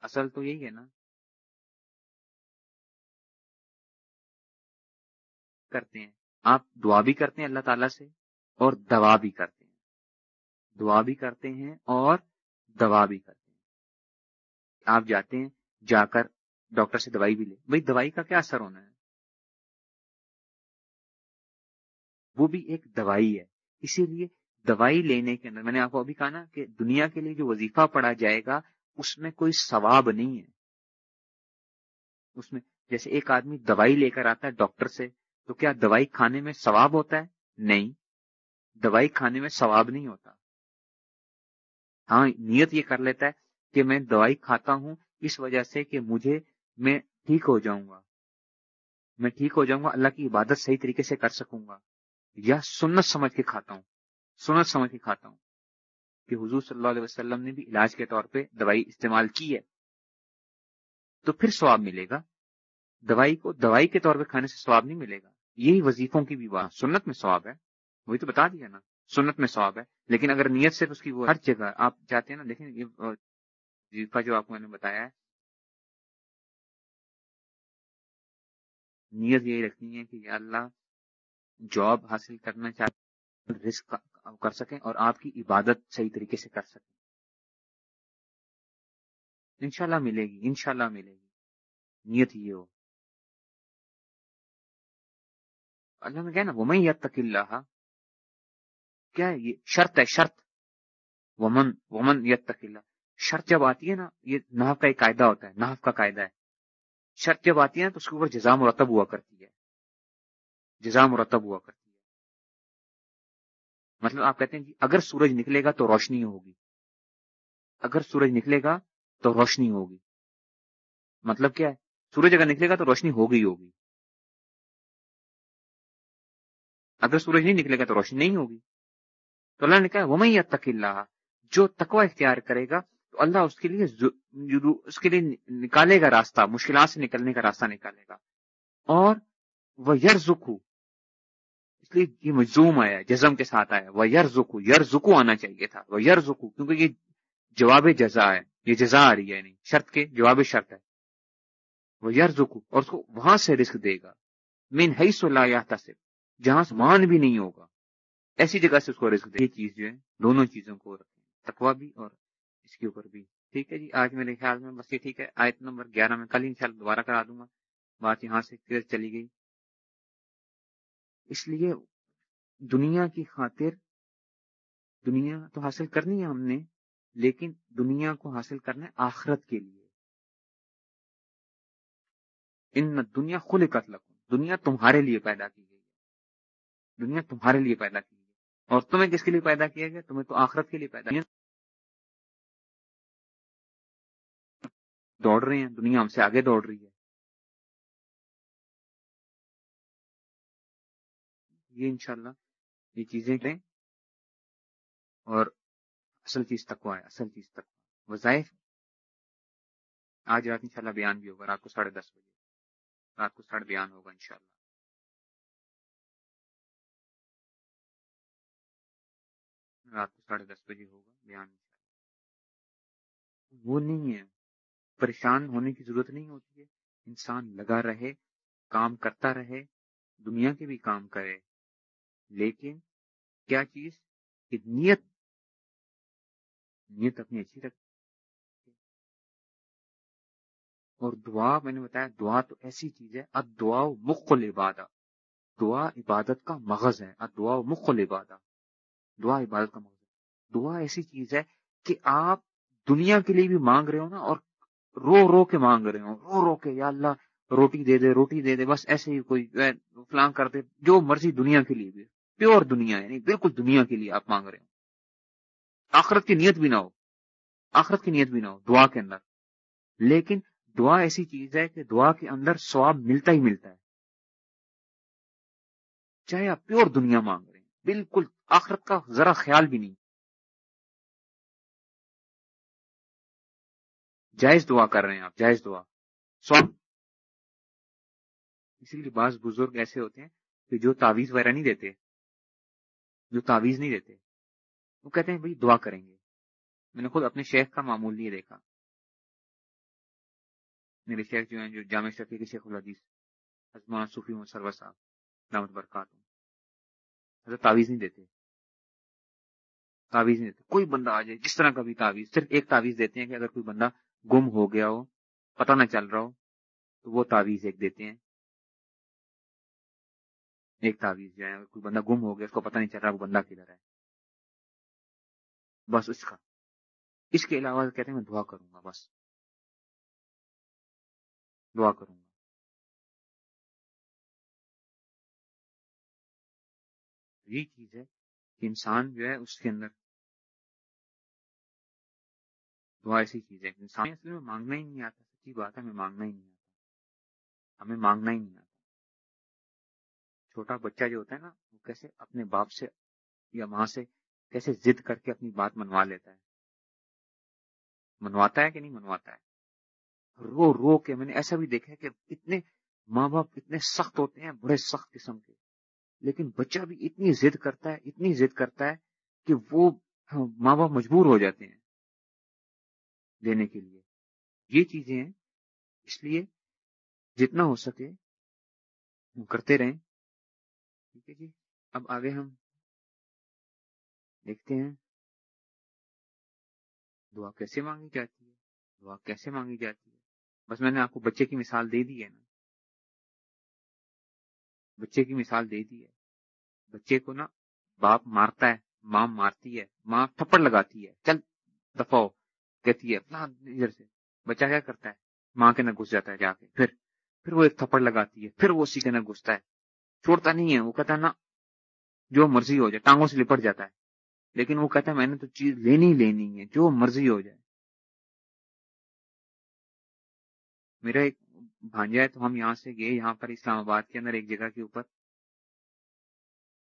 اصل تو یہی ہے نا۔ کرتے ہیں۔ آپ دعا بھی کرتے ہیں اللہ تعالیٰ سے اور دوا بھی کرتے ہیں۔ دعا بھی کرتے ہیں اور دوا بھی کرتے ہیں۔ آپ جاتے ہیں جا کر ڈاکٹر سے دوائی بھی لے۔ بھائی دوائی کا کیا اثر ہونا ہے؟ وہ بھی ایک دوائی ہے۔ اسی لیے دوائی لینے کے اندر، میں نے آپ کو ابھی کہا نا کہ دنیا کے لیے جو وظیفہ پڑا جائے گا، اس میں کوئی ثواب نہیں ہے۔ اس میں جیسے ایک آدمی دوائی لے کر آتا ہے ڈاکٹر سے، تو کیا دوائی کھانے میں ثواب ہوتا ہے؟ نہیں۔ دوائی کھانے میں ثواب نہیں ہوتا۔ ہاں نیت یہ کر لیتا ہے کہ میں دوائی کھاتا ہوں، اس وجہ سے کہ مجھے، میں ٹھیک ہو جاؤں گا۔ میں ٹھیک ہو جاؤں گا، اللہ کی عبادت صحیح طریقے سے کر سکوں گا، یا سنت سمجھ کے کھاتا ہوں۔ سنت سمجھ کے کھاتا ہوں۔ کہ حضور صلی اللہ علیہ وسلم نے بھی علاج کے طور پہ دوائی استعمال کی ہے۔ تو پھر سواب ملے گا۔ دوائی کو، دوائی کے طور پہ کھانے سے سواب نہیں ملے گا۔ یہی وظیفوں کی بھی بات۔ سنت میں سواب ہے۔ وہی تو بتا دیا نا۔ سنت میں سواب ہے۔ لیکن اگر نیت سے اس کی وہ ہر جگہ آپ جاتے ہیں نا، دیکھیں یہ وظیفہ جو آپ کو میں نے بتایا ہے۔ نیت یہی رکھنی ہے کہ یا اللہ جاب حاصل کرنا چاہتے رسک کر سکیں اور آپ کی عبادت صحیح طریقے سے کر سکیں۔ انشاءاللہ ملے گی، انشاءاللہ ملے گی۔ نیت یہ ہو۔ اللہ نے کہا نا، ومن یتق اللہ کیا ہے یہ شرط ہے، شرط۔ ومن ومن یتق اللہ شرط جب آتی ہے نا، یہ نحف کا ایک قاعدہ ہوتا ہے نحف کا قاعدہ ہے۔ شرط جب آتی ہے تو اس کے اوپر جزا مرتب ہوا کرتی ہے۔ جزا مرتب ہوا کرتی ہے۔ مطلب آپ کہتے ہیں کہ اگر سورج نکلے گا تو روشنی ہوگی۔ اگر سورج نکلے گا تو روشنی ہوگی۔ مطلب کیا ہے؟ سورج اگر نکلے گا تو روشنی ہوگی ہوگی۔ اگر سورج نہیں نکلے گا تو روشنی نہیں ہوگی۔ تو اللہ نے کہا وہ میں تک اللہ جو تقوی اختیار کرے گا، تو اللہ اس کے لیے اس کے لیے نکالے گا راستہ، مشکلات سے نکلنے کا راستہ نکالے گا۔ اور وہ یرزکو لیے یہ مجزوم آیا جزم کے ساتھ آیا وہ یر زکو یر زکو آنا چاہیے تھا۔ وہ یر زکو کیونکہ یہ جواب جزا ہے۔ یہ جزا آ رہی ہے نہیں شرط کے جواب شرط ہے۔ وہ یر زکو اور اس کو وہاں سے رسک دے گا۔ مین ہی سو یا تصف جہاں مان بھی نہیں ہوگا۔ ایسی جگہ سے اس کو رسک دے۔ یہ چیز جو ہے، دونوں چیزوں کو رکھیں۔ تقوا بھی اور اس کے اوپر بھی۔ ٹھیک ہے جی آج میرے خیال میں بس یہ ٹھیک ہے۔ آیت نمبر گیارہ میں کل انشاءاللہ دوبارہ کرا دوں گا۔ بات یہاں سے چلی گئی۔ اس لیے دنیا کی خاطر دنیا تو حاصل کرنی ہے ہم نے، لیکن دنیا کو حاصل کرنا ہے آخرت کے لیے۔ ان دنیا خل قتل دنیا تمہارے لیے پیدا کی گئی ہے۔ دنیا تمہارے لیے پیدا کی گئی اور تمہیں کس کے لیے پیدا کیا گیا؟ تمہیں تو آخرت کے لیے پیدا کیا دوڑ رہے ہیں، دنیا ہم سے آگے دوڑ رہی ہے۔ یہ انشاءاللہ۔ یہ چیزیں کریں اور اصل چیز تکوا ہے، اصل چیز تکوا وظائف۔ آج رات انشاءاللہ بیان بھی ہوگا، رات کو ساڑھے دس بجے۔ رات کو ساڑھے بیان ہوگا انشاءاللہ۔ رات کو ساڑھے دس بجے ہوگا بیان وہ نہیں ہے۔ پریشان ہونے کی ضرورت نہیں ہوتی ہے۔ انسان لگا رہے، کام کرتا رہے، دنیا کے بھی کام کرے۔ لیکن کیا چیز کہ نیت نیت اپنی اچھی رکھ اور دعا، میں نے بتایا دعا تو ایسی چیز ہے اب دعا مخل عبادت دعا عبادت کا مغز ہے اب دعا مخل عبادت دعا عبادت کا مغز ہے۔ دعا ایسی چیز ہے کہ آپ دنیا کے لیے بھی مانگ رہے ہو نا، اور رو رو کے مانگ رہے ہو۔ رو رو کے یا اللہ روٹی دے دے، روٹی دے دے، بس ایسے ہی کوئی، فلاں کر دے، جو مرضی دنیا کے لیے بھی۔ پیور دنیا یعنی بالکل دنیا کے لیے آپ مانگ رہے ہو آخرت کی نیت بھی نہ ہو، آخرت کی نیت بھی نہ ہو، دعا کے اندر۔ لیکن دعا ایسی چیز ہے کہ دعا کے اندر سواب ملتا ہی ملتا ہے۔ چاہے آپ پیور دنیا مانگ رہے ہیں بالکل آخرت کا ذرا خیال بھی نہیں۔ جائز دعا کر رہے ہیں آپ، جائز دعا۔ سواب اسی لیے بعض بزرگ ایسے ہوتے ہیں کہ جو تعویذ وغیرہ نہیں دیتے جو تعویذ نہیں دیتے۔ وہ کہتے ہیں، بھائی، دعا کریں گے۔ میں نے خود اپنے شیخ کا معمول نہیں دیکھا۔ میرے شیخ جو ہیں، جو جامع شفیع کے شیخ الحدیث ازمان صوفی سرور صاحب رحمت برکات حضرت تعویذ نہیں دیتے۔ تعویذ نہیں دیتے۔ کوئی بندہ آ جائے، جس طرح کا بھی تعویذ، صرف ایک تعویذ دیتے ہیں کہ اگر کوئی بندہ گم ہو گیا ہو، پتہ نہ چل رہا ہو، تو وہ تعویذ ایک دیتے ہیں۔ ایک تعویذ جو ہے، کوئی بندہ گم ہو گیا، اس کو پتہ نہیں چل رہا وہ بندہ کدھر ہے۔ بس اس کا۔ اس کے علاوہ کہتے ہیں، میں دعا کروں گا، بس۔ دعا کروں گا۔ یہی چیز ہے کہ انسان جو ہے، اس کے اندر دعا ایسی چیز ہے۔ انسان اصل میں مانگنا ہی نہیں آتا، سچی بات ہے، ہمیں مانگنا ہی نہیں آتا۔ ہمیں مانگنا ہی نہیں آتا۔ چھوٹا بچہ جو ہوتا ہے نا، وہ کیسے اپنے باپ سے یا ماں سے کیسے ضد کر کے اپنی بات منوا لیتا ہے؟ منواتا ہے کہ نہیں منواتا ہے؟ رو رو کے میں نے ایسا بھی دیکھا کہ اتنے ماں باپ اتنے سخت ہوتے ہیں بڑے سخت قسم کے، لیکن بچہ بھی اتنی ضد کرتا ہے، اتنی ضد کرتا ہے کہ وہ ماں باپ مجبور ہو جاتے ہیں دینے کے لیے۔ یہ چیزیں ہیں، اس لیے جتنا ہو سکے وہ کرتے رہیں۔ ٹھیک ہے جی۔ اب آگے ہم دیکھتے ہیں۔ دعا کیسے مانگی جاتی ہے؟ دعا کیسے مانگی جاتی ہے؟ بس میں نے آپ کو بچے کی مثال دے دی ہے نا۔ بچے کی مثال دے دی ہے۔ بچے کو نا باپ مارتا ہے، ماں مارتی ہے، ماں تھپڑ لگاتی ہے۔ چل دفاع کہتی ہے ادھر سے۔ بچہ کیا کرتا ہے؟ ماں کے نہ گھس جاتا ہے جا کے۔ پھر پھر وہ ایک تھپڑ لگاتی ہے، پھر وہ اسی کے نہ گھستا ہے۔ چھوڑتا نہیں ہے، وہ کہتا نا جو مرضی ہو جائے، ٹانگوں سے لپٹ جاتا ہے۔ لیکن وہ کہتا ہے، میں نے تو چیز لینی لینی ہے، جو مرضی ہو جائے۔ میرا ایک بھانجا ہے، تو ہم یہاں سے گئے، یہاں پر اسلام آباد کے اندر ایک جگہ کے اوپر۔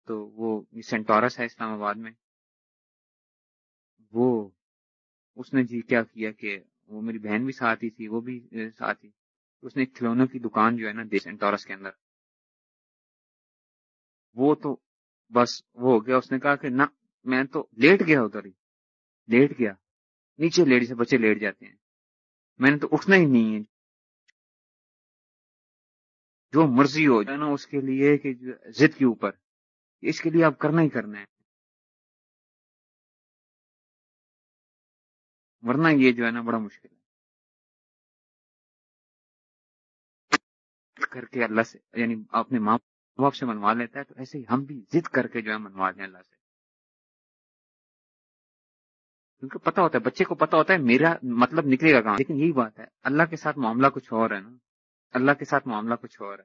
تو وہ سینٹورس ہے اسلام آباد میں۔ وہ، اس نے جی کیا کیا کہ وہ میری بہن بھی ساتھی تھی، وہ بھی ساتھی اس نے کھلونوں کی دکان جو ہے نا سینٹورس کے اندر۔ وہ تو بس وہ ہو گیا، اس نے کہا کہ نہ، میں تو لیٹ گیا ادھر ہی، لیٹ گیا، نیچے لیٹ سے بچے لیٹ جاتے ہیں۔ میں نے تو اٹھنا ہی نہیں ہے۔ جو مرضی ہو جائے نا، اس کے لیے کہ ضد کے اوپر، اس کے لیے آپ کرنا ہی کرنا ہے۔ ورنہ یہ جو ہے نا، بڑا مشکل ہے۔ کر کے اللہ سے یعنی اپنے ماں وہ آپ سے منوا لیتا ہے تو ایسے ہی ہم بھی ضد کر کے جو ہے منوا دیں اللہ سے۔ کیونکہ پتا ہوتا ہے، بچے کو پتا ہوتا ہے، میرا مطلب نکلے گا کہاں۔ لیکن یہی بات ہے، اللہ کے ساتھ معاملہ کچھ اور ہے نا۔ اللہ کے ساتھ معاملہ کچھ اور ہے۔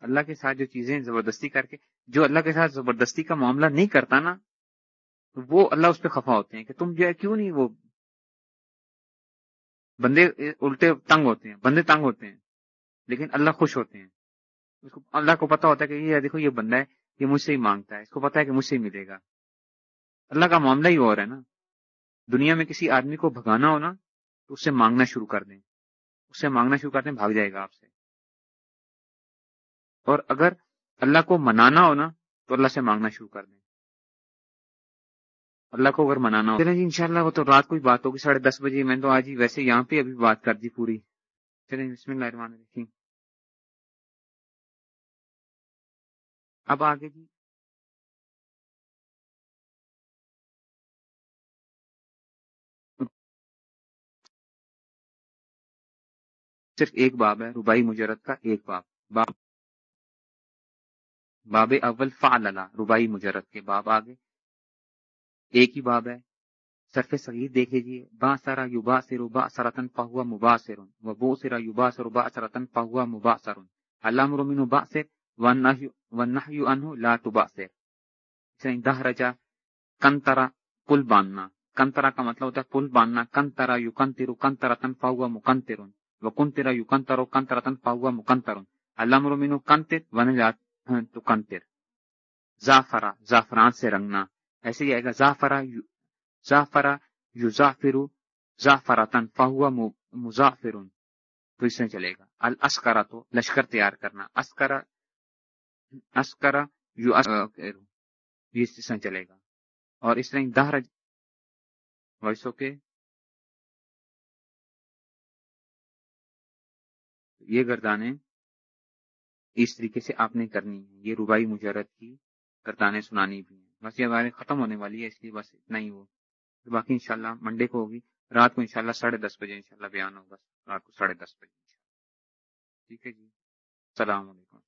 اللہ کے ساتھ جو چیزیں زبردستی کر کے، جو اللہ کے ساتھ زبردستی کا معاملہ نہیں کرتا نا وہ اللہ اس پہ خفا ہوتے ہیں کہ تم جو ہے کیوں نہیں وہ بندے الٹے تنگ ہوتے ہیں، بندے تنگ ہوتے ہیں۔ لیکن اللہ خوش ہوتے ہیں۔ اس کو اللہ کو پتا ہوتا ہے کہ یہ دیکھو یہ بندہ ہے، یہ مجھ سے ہی مانگتا ہے، اس کو پتا ہے کہ مجھ سے ہی ملے گا۔ اللہ کا معاملہ ہی اور ہے نا۔ دنیا میں کسی آدمی کو بھگانا ہو نا، تو اس سے مانگنا شروع کر دیں۔ اس سے مانگنا شروع کر دیں، بھاگ جائے گا آپ سے۔ اور اگر اللہ کو منانا ہو نا، تو اللہ سے مانگنا شروع کر دیں۔ اللہ کو اگر منانا ہو۔ چلیں جی انشاءاللہ وہ تو رات کو ہی بات ہوگی، ساڑھے دس بجے۔ میں تو آج ہی ویسے یہاں پہ ابھی بات کر دی پوری۔ چلیں، بسم اللہ الرحمن الرحیم۔ اب آگے جی۔ صرف ایک باب ہے ربائی مجرد کا ایک باب۔ باب باب اول فعللا ربائی مجرد کے باب آگے۔ ایک ہی باب ہے۔ سرف صغیر دیکھ لیجیے با سرا یوبا سرو با سرتن پہوا مبا سرن و بو سرا یوبا سرو با سرتن پہوا مبا سرن اللہ مرمین با سر ونحی انہ لا تبا سر دہ رجا کنترا پل باندھنا کنترا کا مطلب ہوتا ہے پل باندھنا کنترا یو کنترو کنترا تن پہوا مکنترن و کنترا یو کنترو کنترا تن پہوا مکنترن اللہ مرمین کنتر ون جات تو کنتر. زافرا زافران سے رنگنا. ایسے ہی آئے گا زافرا زافرا یو زافرو زافرا تن فہوا مزافر تو اس میں چلے گا. الاسکرا تو لشکر تیار کرنا. اسکرا اسکرا یو یہ اس چلے گا۔ اور اس طرح دہر وائس اوکے؟ یہ گردانے اس طریقے سے آپ نے کرنی ہے یہ ربائی مجرد کی گردانے سنانی بھی ہیں۔ بس یہ بارے ختم ہونے والی ہے، اس لیے بس اتنا ہی وہ باقی انشاءاللہ منڈے کو ہوگی۔ رات کو انشاءاللہ ساڑھے دس بجے انشاءاللہ بیان ہوگا۔ رات کو ساڑھے دس بجے ٹھیک ہے جی۔ السلام علیکم۔